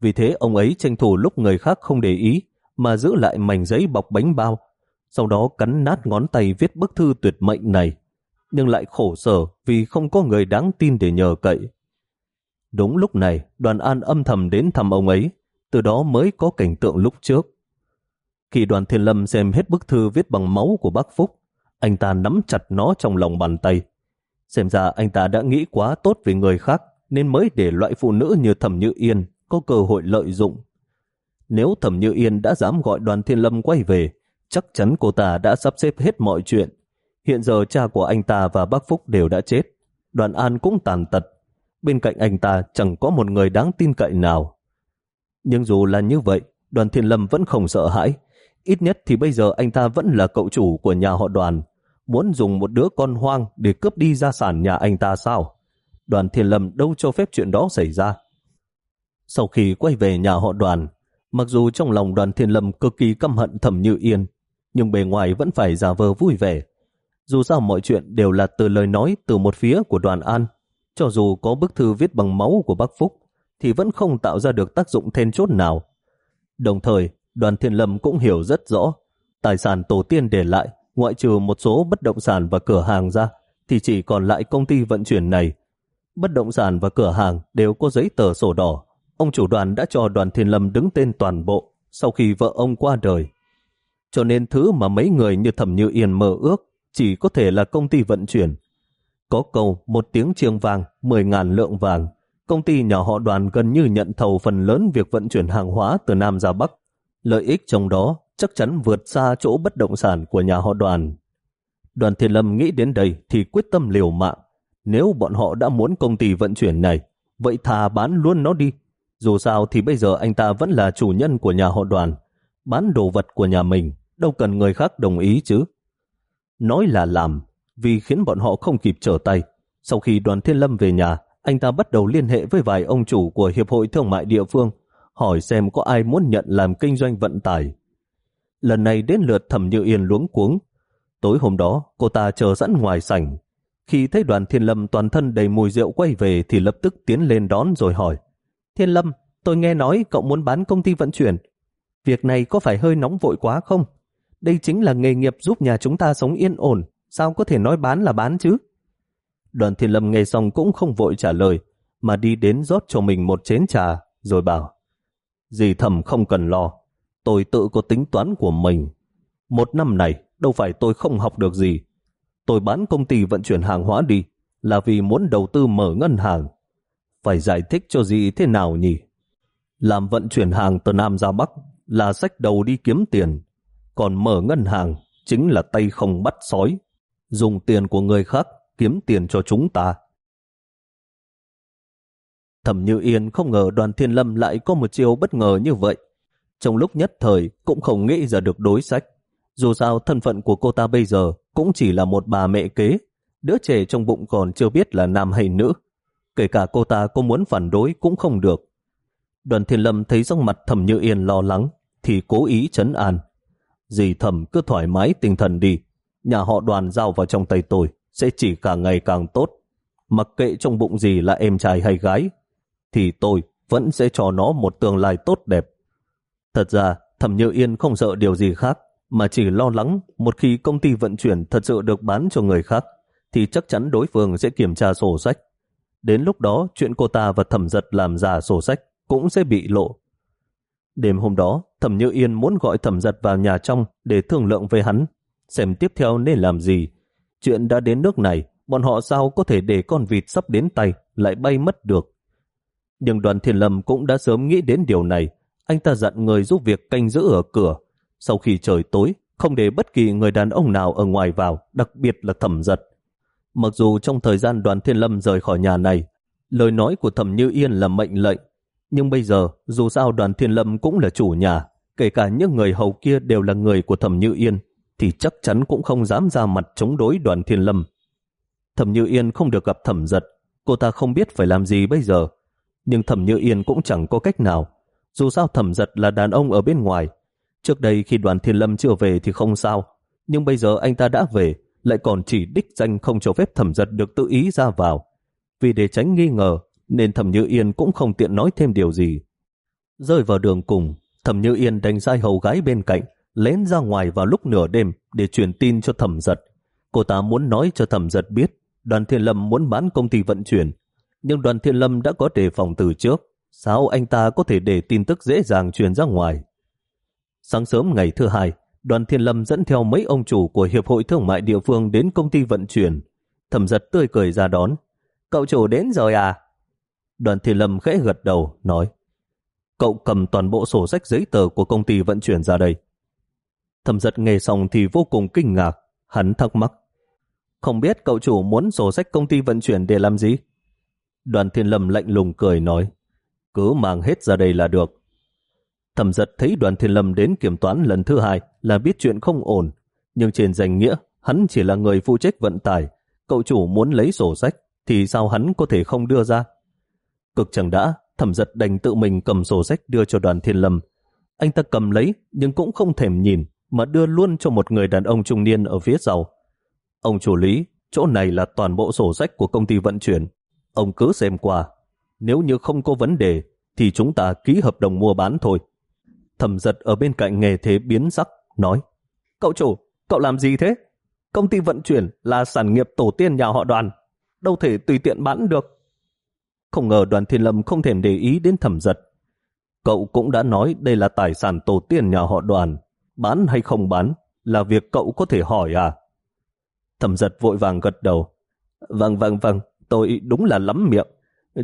Vì thế ông ấy tranh thủ lúc người khác không để ý mà giữ lại mảnh giấy bọc bánh bao, sau đó cắn nát ngón tay viết bức thư tuyệt mệnh này, nhưng lại khổ sở vì không có người đáng tin để nhờ cậy. Đúng lúc này, đoàn an âm thầm đến thăm ông ấy, từ đó mới có cảnh tượng lúc trước. Khi đoàn thiên lâm xem hết bức thư viết bằng máu của bác Phúc, anh ta nắm chặt nó trong lòng bàn tay. Xem ra anh ta đã nghĩ quá tốt về người khác, nên mới để loại phụ nữ như Thẩm Như Yên có cơ hội lợi dụng. Nếu Thẩm Như Yên đã dám gọi đoàn thiên lâm quay về, chắc chắn cô ta đã sắp xếp hết mọi chuyện. Hiện giờ cha của anh ta và bác Phúc đều đã chết. Đoàn An cũng tàn tật. Bên cạnh anh ta chẳng có một người đáng tin cậy nào. Nhưng dù là như vậy, đoàn thiên lâm vẫn không sợ hãi. Ít nhất thì bây giờ anh ta vẫn là cậu chủ của nhà họ đoàn. Muốn dùng một đứa con hoang để cướp đi gia sản nhà anh ta sao? Đoàn thiên lâm đâu cho phép chuyện đó xảy ra. Sau khi quay về nhà họ đoàn, mặc dù trong lòng đoàn thiên lâm cực kỳ căm hận thẩm như yên, nhưng bề ngoài vẫn phải giả vờ vui vẻ. Dù sao mọi chuyện đều là từ lời nói từ một phía của đoàn an, cho dù có bức thư viết bằng máu của bác Phúc, thì vẫn không tạo ra được tác dụng then chốt nào. Đồng thời, đoàn thiên lâm cũng hiểu rất rõ, tài sản tổ tiên để lại, ngoại trừ một số bất động sản và cửa hàng ra, thì chỉ còn lại công ty vận chuyển này. Bất động sản và cửa hàng đều có giấy tờ sổ đỏ. Ông chủ đoàn đã cho đoàn thiên lâm đứng tên toàn bộ sau khi vợ ông qua đời. Cho nên thứ mà mấy người như thẩm như yên mơ ước chỉ có thể là công ty vận chuyển. Có câu một tiếng chiêng vàng, 10 ngàn lượng vàng. Công ty nhà họ đoàn gần như nhận thầu phần lớn việc vận chuyển hàng hóa từ Nam ra Bắc. Lợi ích trong đó chắc chắn vượt xa chỗ bất động sản của nhà họ đoàn. Đoàn Thiên Lâm nghĩ đến đây thì quyết tâm liều mạng. Nếu bọn họ đã muốn công ty vận chuyển này, vậy thà bán luôn nó đi. Dù sao thì bây giờ anh ta vẫn là chủ nhân của nhà họ đoàn. Bán đồ vật của nhà mình, đâu cần người khác đồng ý chứ. Nói là làm, vì khiến bọn họ không kịp trở tay. Sau khi đoàn Thiên Lâm về nhà, anh ta bắt đầu liên hệ với vài ông chủ của Hiệp hội Thương mại địa phương, hỏi xem có ai muốn nhận làm kinh doanh vận tải. Lần này đến lượt thẩm như yên luống cuống. Tối hôm đó, cô ta chờ sẵn ngoài sảnh. Khi thấy đoàn Thiên Lâm toàn thân đầy mùi rượu quay về thì lập tức tiến lên đón rồi hỏi. Thiên Lâm, tôi nghe nói cậu muốn bán công ty vận chuyển. Việc này có phải hơi nóng vội quá không? Đây chính là nghề nghiệp giúp nhà chúng ta sống yên ổn. Sao có thể nói bán là bán chứ? Đoàn Thiên Lâm nghe xong cũng không vội trả lời, mà đi đến rót cho mình một chén trà, rồi bảo, dì thầm không cần lo, tôi tự có tính toán của mình. Một năm này, đâu phải tôi không học được gì. Tôi bán công ty vận chuyển hàng hóa đi, là vì muốn đầu tư mở ngân hàng. Phải giải thích cho dì thế nào nhỉ? Làm vận chuyển hàng từ Nam ra Bắc là sách đầu đi kiếm tiền, còn mở ngân hàng chính là tay không bắt sói, dùng tiền của người khác kiếm tiền cho chúng ta. Thẩm Như Yên không ngờ đoàn thiên lâm lại có một chiêu bất ngờ như vậy. Trong lúc nhất thời cũng không nghĩ ra được đối sách. Dù sao thân phận của cô ta bây giờ cũng chỉ là một bà mẹ kế. Đứa trẻ trong bụng còn chưa biết là nam hay nữ. Kể cả cô ta có muốn phản đối cũng không được. Đoàn thiên lâm thấy trong mặt thẩm như yên lo lắng thì cố ý chấn an. Dì thẩm cứ thoải mái tinh thần đi. Nhà họ đoàn giao vào trong tay tôi sẽ chỉ càng ngày càng tốt. Mặc kệ trong bụng gì là em trai hay gái, thì tôi vẫn sẽ cho nó một tương lai tốt đẹp. Thật ra, Thẩm Như Yên không sợ điều gì khác, mà chỉ lo lắng một khi công ty vận chuyển thật sự được bán cho người khác, thì chắc chắn đối phương sẽ kiểm tra sổ sách. Đến lúc đó, chuyện cô ta và thẩm giật làm giả sổ sách cũng sẽ bị lộ. Đêm hôm đó, Thẩm Như Yên muốn gọi thẩm giật vào nhà trong để thương lượng với hắn, xem tiếp theo nên làm gì, Chuyện đã đến nước này, bọn họ sao có thể để con vịt sắp đến tay lại bay mất được. Nhưng đoàn thiên lâm cũng đã sớm nghĩ đến điều này. Anh ta dặn người giúp việc canh giữ ở cửa. Sau khi trời tối, không để bất kỳ người đàn ông nào ở ngoài vào, đặc biệt là thẩm giật. Mặc dù trong thời gian đoàn thiên lâm rời khỏi nhà này, lời nói của thẩm như yên là mệnh lệnh, nhưng bây giờ dù sao đoàn thiên lâm cũng là chủ nhà, kể cả những người hầu kia đều là người của thẩm như yên, thì chắc chắn cũng không dám ra mặt chống đối đoàn thiên lâm. Thẩm Như Yên không được gặp thẩm giật, cô ta không biết phải làm gì bây giờ. Nhưng thẩm Như Yên cũng chẳng có cách nào. Dù sao thẩm giật là đàn ông ở bên ngoài. Trước đây khi đoàn thiên lâm chưa về thì không sao. Nhưng bây giờ anh ta đã về, lại còn chỉ đích danh không cho phép thẩm giật được tự ý ra vào. Vì để tránh nghi ngờ, nên thẩm Như Yên cũng không tiện nói thêm điều gì. Rơi vào đường cùng, thẩm Như Yên đánh sai hầu gái bên cạnh, lén ra ngoài vào lúc nửa đêm để truyền tin cho thẩm giật. Cô ta muốn nói cho thẩm giật biết đoàn thiên lâm muốn bán công ty vận chuyển, nhưng đoàn thiên lâm đã có đề phòng từ trước. Sao anh ta có thể để tin tức dễ dàng truyền ra ngoài? Sáng sớm ngày thứ hai, đoàn thiên lâm dẫn theo mấy ông chủ của Hiệp hội Thương mại địa phương đến công ty vận chuyển. Thẩm giật tươi cười ra đón. Cậu chủ đến rồi à? Đoàn thiên lâm khẽ gật đầu, nói Cậu cầm toàn bộ sổ sách giấy tờ của công ty vận chuyển ra đây. Thẩm giật nghe xong thì vô cùng kinh ngạc, hắn thắc mắc. Không biết cậu chủ muốn sổ sách công ty vận chuyển để làm gì? Đoàn thiên lâm lạnh lùng cười nói, cứ mang hết ra đây là được. Thẩm giật thấy đoàn thiên lâm đến kiểm toán lần thứ hai là biết chuyện không ổn, nhưng trên danh nghĩa hắn chỉ là người phụ trách vận tải, cậu chủ muốn lấy sổ sách thì sao hắn có thể không đưa ra? Cực chẳng đã, thẩm giật đành tự mình cầm sổ sách đưa cho đoàn thiên lâm. Anh ta cầm lấy nhưng cũng không thèm nhìn, mà đưa luôn cho một người đàn ông trung niên ở phía sau. Ông chủ lý, chỗ này là toàn bộ sổ sách của công ty vận chuyển. Ông cứ xem qua. Nếu như không có vấn đề, thì chúng ta ký hợp đồng mua bán thôi. Thẩm giật ở bên cạnh nghề thế biến sắc, nói Cậu chủ, cậu làm gì thế? Công ty vận chuyển là sản nghiệp tổ tiên nhà họ đoàn. Đâu thể tùy tiện bán được. Không ngờ đoàn thiên lâm không thèm để ý đến thẩm giật. Cậu cũng đã nói đây là tài sản tổ tiên nhà họ đoàn bán hay không bán là việc cậu có thể hỏi à? Thẩm giật vội vàng gật đầu. Vâng vâng vâng, tôi đúng là lắm miệng.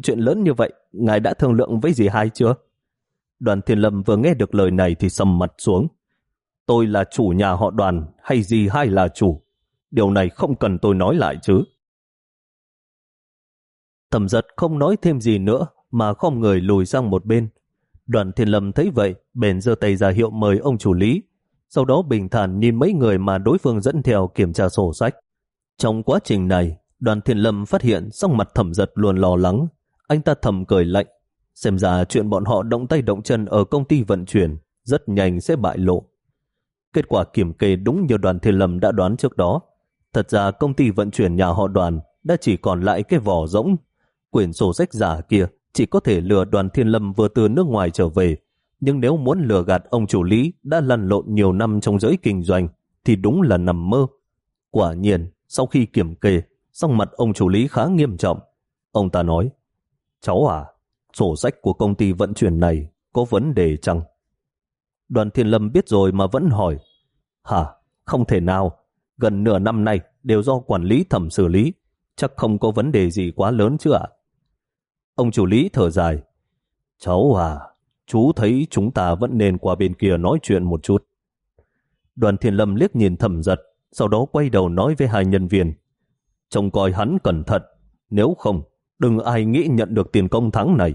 Chuyện lớn như vậy, ngài đã thương lượng với dì hai chưa? Đoàn thiên lâm vừa nghe được lời này thì sầm mặt xuống. Tôi là chủ nhà họ đoàn hay dì hai là chủ? Điều này không cần tôi nói lại chứ. Thẩm giật không nói thêm gì nữa mà không người lùi sang một bên. Đoàn thiên lâm thấy vậy, bèn giơ tay ra hiệu mời ông chủ lý. Sau đó bình thản nhìn mấy người mà đối phương dẫn theo kiểm tra sổ sách. Trong quá trình này, đoàn thiên lâm phát hiện sắc mặt thẩm giật luôn lo lắng. Anh ta thầm cười lạnh. Xem ra chuyện bọn họ động tay động chân ở công ty vận chuyển rất nhanh sẽ bại lộ. Kết quả kiểm kê đúng như đoàn thiên lâm đã đoán trước đó. Thật ra công ty vận chuyển nhà họ đoàn đã chỉ còn lại cái vỏ rỗng. Quyển sổ sách giả kia chỉ có thể lừa đoàn thiên lâm vừa từ nước ngoài trở về. Nhưng nếu muốn lừa gạt ông chủ lý đã lăn lộn nhiều năm trong giới kinh doanh thì đúng là nằm mơ. Quả nhiên, sau khi kiểm kê, Song mặt ông chủ lý khá nghiêm trọng. Ông ta nói, cháu à, sổ sách của công ty vận chuyển này có vấn đề chăng? Đoàn thiên lâm biết rồi mà vẫn hỏi, hả, không thể nào, gần nửa năm nay đều do quản lý thẩm xử lý, chắc không có vấn đề gì quá lớn chứ ạ? Ông chủ lý thở dài, cháu à, chú thấy chúng ta vẫn nên qua bên kia nói chuyện một chút. Đoàn thiên lâm liếc nhìn thẩm giật, sau đó quay đầu nói với hai nhân viên. Trông coi hắn cẩn thận, nếu không, đừng ai nghĩ nhận được tiền công thắng này.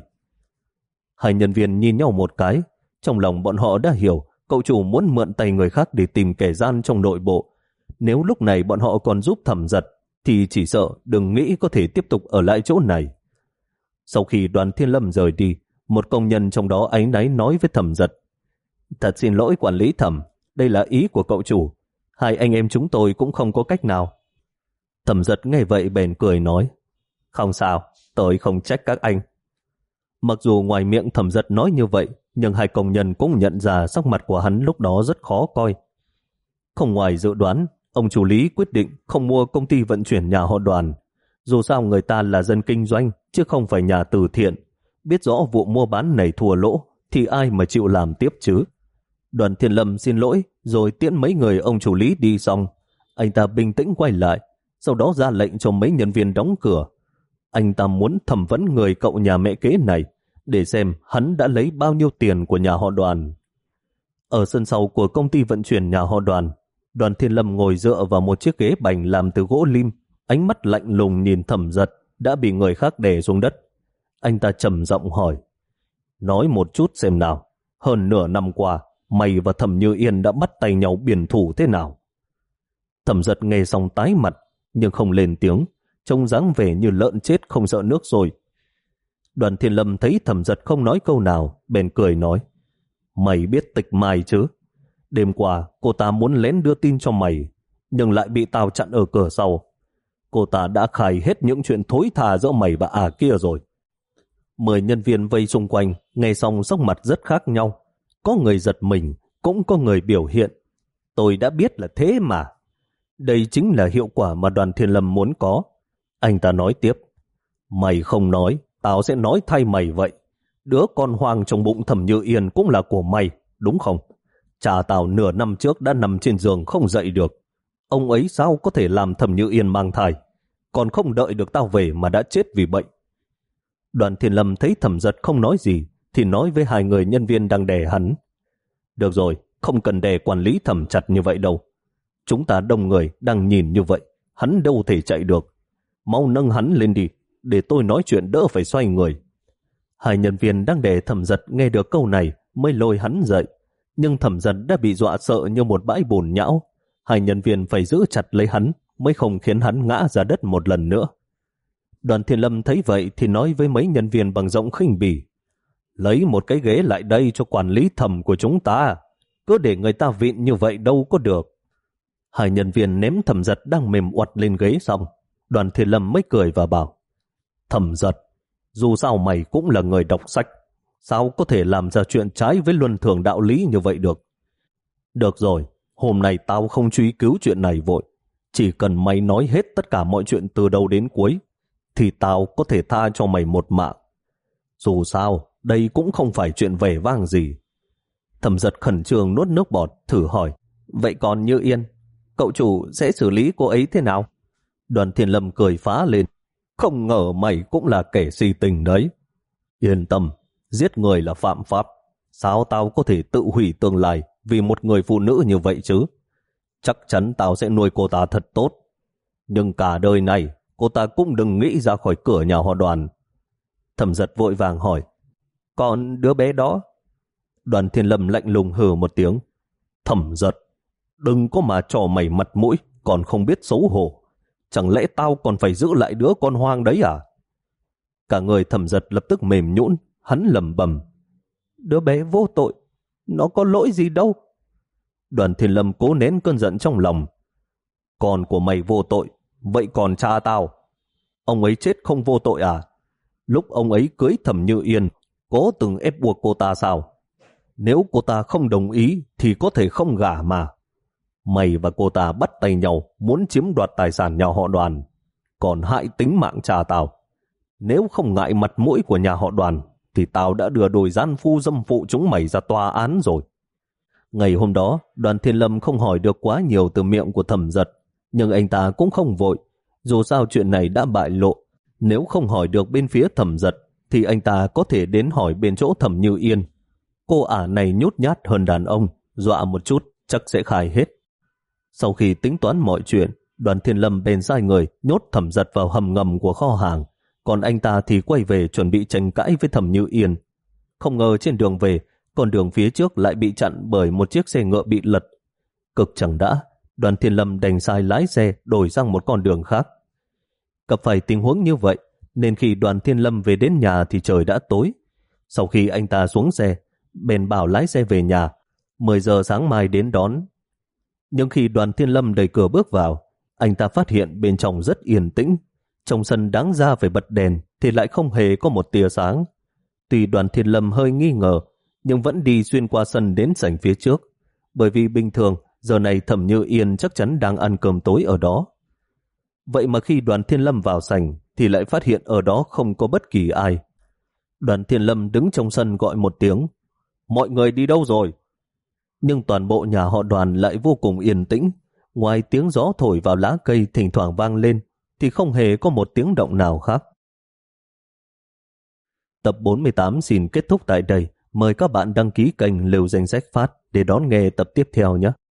Hai nhân viên nhìn nhau một cái, trong lòng bọn họ đã hiểu cậu chủ muốn mượn tay người khác để tìm kẻ gian trong nội bộ. Nếu lúc này bọn họ còn giúp thẩm giật, thì chỉ sợ đừng nghĩ có thể tiếp tục ở lại chỗ này. Sau khi đoàn thiên lâm rời đi, một công nhân trong đó ánh náy nói với thẩm giật. Thật xin lỗi quản lý thẩm, đây là ý của cậu chủ. Hai anh em chúng tôi cũng không có cách nào. Thẩm giật nghe vậy bền cười nói. Không sao, tôi không trách các anh. Mặc dù ngoài miệng thẩm giật nói như vậy, nhưng hai công nhân cũng nhận ra sắc mặt của hắn lúc đó rất khó coi. Không ngoài dự đoán, ông chủ lý quyết định không mua công ty vận chuyển nhà họ đoàn. Dù sao người ta là dân kinh doanh, chứ không phải nhà từ thiện. Biết rõ vụ mua bán này thua lỗ, thì ai mà chịu làm tiếp chứ? Đoàn thiên lâm xin lỗi, rồi tiễn mấy người ông chủ lý đi xong. Anh ta bình tĩnh quay lại, sau đó ra lệnh cho mấy nhân viên đóng cửa. Anh ta muốn thẩm vấn người cậu nhà mẹ kế này, để xem hắn đã lấy bao nhiêu tiền của nhà họ đoàn. Ở sân sau của công ty vận chuyển nhà họ đoàn, đoàn thiên lâm ngồi dựa vào một chiếc ghế bành làm từ gỗ lim, ánh mắt lạnh lùng nhìn thẩm giật, đã bị người khác đè xuống đất. Anh ta trầm giọng hỏi, nói một chút xem nào, hơn nửa năm qua, mày và thẩm như yên đã bắt tay nhau biển thủ thế nào? Thẩm giật nghe xong tái mặt, nhưng không lên tiếng, trông dáng vẻ như lợn chết không sợ nước rồi, Đoàn thiên lâm thấy thẩm giật không nói câu nào, bèn cười nói, mày biết tịch mai chứ? Đêm qua, cô ta muốn lén đưa tin cho mày, nhưng lại bị tao chặn ở cửa sau. Cô ta đã khai hết những chuyện thối thà giữa mày và à kia rồi. Mười nhân viên vây xung quanh, nghe xong sắc mặt rất khác nhau. Có người giật mình, cũng có người biểu hiện. Tôi đã biết là thế mà. Đây chính là hiệu quả mà đoàn thiên lâm muốn có. Anh ta nói tiếp. Mày không nói, Tao sẽ nói thay mày vậy. Đứa con hoang trong bụng thẩm như yên cũng là của mày, đúng không? Cha tao nửa năm trước đã nằm trên giường không dậy được. Ông ấy sao có thể làm thẩm như yên mang thai? Còn không đợi được tao về mà đã chết vì bệnh. Đoàn thiên lâm thấy thẩm giật không nói gì, thì nói với hai người nhân viên đang đè hắn. Được rồi, không cần đè quản lý thẩm chặt như vậy đâu. Chúng ta đông người đang nhìn như vậy, hắn đâu thể chạy được. Mau nâng hắn lên đi, để tôi nói chuyện đỡ phải xoay người. Hai nhân viên đang để thẩm giật nghe được câu này mới lôi hắn dậy, nhưng thẩm giật đã bị dọa sợ như một bãi bùn nhão. Hai nhân viên phải giữ chặt lấy hắn mới không khiến hắn ngã ra đất một lần nữa. Đoàn thiên lâm thấy vậy thì nói với mấy nhân viên bằng giọng khinh bỉ. Lấy một cái ghế lại đây cho quản lý thẩm của chúng ta. Cứ để người ta vịn như vậy đâu có được. Hai nhân viên ném thẩm giật đang mềm uặt lên ghế xong. Đoàn thiên lâm mới cười và bảo thầm giật. Dù sao mày cũng là người đọc sách, sao có thể làm ra chuyện trái với luân thường đạo lý như vậy được? Được rồi, hôm nay tao không truy cứu chuyện này vội. Chỉ cần mày nói hết tất cả mọi chuyện từ đầu đến cuối, thì tao có thể tha cho mày một mạng. Dù sao, đây cũng không phải chuyện vẻ vang gì. Thẩm giật khẩn trương nuốt nước bọt, thử hỏi. Vậy còn như yên, cậu chủ sẽ xử lý cô ấy thế nào? Đoàn Thiên lâm cười phá lên. Không ngờ mày cũng là kẻ si tình đấy. Yên tâm, giết người là phạm pháp. Sao tao có thể tự hủy tương lai vì một người phụ nữ như vậy chứ? Chắc chắn tao sẽ nuôi cô ta thật tốt, Nhưng cả đời này, cô ta cũng đừng nghĩ ra khỏi cửa nhà họ đoàn. Thẩm giật vội vàng hỏi, còn đứa bé đó? Đoàn thiên lâm lạnh lùng hừ một tiếng. Thẩm giật, đừng có mà trò mày mặt mũi, còn không biết xấu hổ. Chẳng lẽ tao còn phải giữ lại đứa con hoang đấy à? Cả người thẩm giật lập tức mềm nhũn, hắn lầm bầm. Đứa bé vô tội, nó có lỗi gì đâu. Đoàn thiên lâm cố nén cơn giận trong lòng. Con của mày vô tội, vậy còn cha tao? Ông ấy chết không vô tội à? Lúc ông ấy cưới thẩm như yên, có từng ép buộc cô ta sao? Nếu cô ta không đồng ý thì có thể không gả mà. Mày và cô ta bắt tay nhau muốn chiếm đoạt tài sản nhà họ đoàn, còn hại tính mạng cha tao. Nếu không ngại mặt mũi của nhà họ đoàn, thì tao đã đưa đồi gian phu dâm phụ chúng mày ra tòa án rồi. Ngày hôm đó, đoàn thiên lâm không hỏi được quá nhiều từ miệng của thẩm giật, nhưng anh ta cũng không vội. Dù sao chuyện này đã bại lộ, nếu không hỏi được bên phía thẩm giật, thì anh ta có thể đến hỏi bên chỗ thẩm như yên. Cô ả này nhút nhát hơn đàn ông, dọa một chút, chắc sẽ khai hết. Sau khi tính toán mọi chuyện, đoàn thiên lâm bền sai người nhốt thẩm giật vào hầm ngầm của kho hàng, còn anh ta thì quay về chuẩn bị tranh cãi với thẩm như yên. Không ngờ trên đường về, con đường phía trước lại bị chặn bởi một chiếc xe ngựa bị lật. Cực chẳng đã, đoàn thiên lâm đành sai lái xe đổi sang một con đường khác. Gặp phải tình huống như vậy, nên khi đoàn thiên lâm về đến nhà thì trời đã tối. Sau khi anh ta xuống xe, bèn bảo lái xe về nhà, 10 giờ sáng mai đến đón. Nhưng khi đoàn thiên lâm đẩy cửa bước vào, anh ta phát hiện bên trong rất yên tĩnh. Trong sân đáng ra phải bật đèn thì lại không hề có một tia sáng. Tuy đoàn thiên lâm hơi nghi ngờ, nhưng vẫn đi xuyên qua sân đến sảnh phía trước. Bởi vì bình thường, giờ này thẩm như yên chắc chắn đang ăn cơm tối ở đó. Vậy mà khi đoàn thiên lâm vào sảnh thì lại phát hiện ở đó không có bất kỳ ai. Đoàn thiên lâm đứng trong sân gọi một tiếng. Mọi người đi đâu rồi? Nhưng toàn bộ nhà họ đoàn lại vô cùng yên tĩnh. Ngoài tiếng gió thổi vào lá cây thỉnh thoảng vang lên, thì không hề có một tiếng động nào khác. Tập 48 xin kết thúc tại đây. Mời các bạn đăng ký kênh liều Danh Sách Phát để đón nghe tập tiếp theo nhé.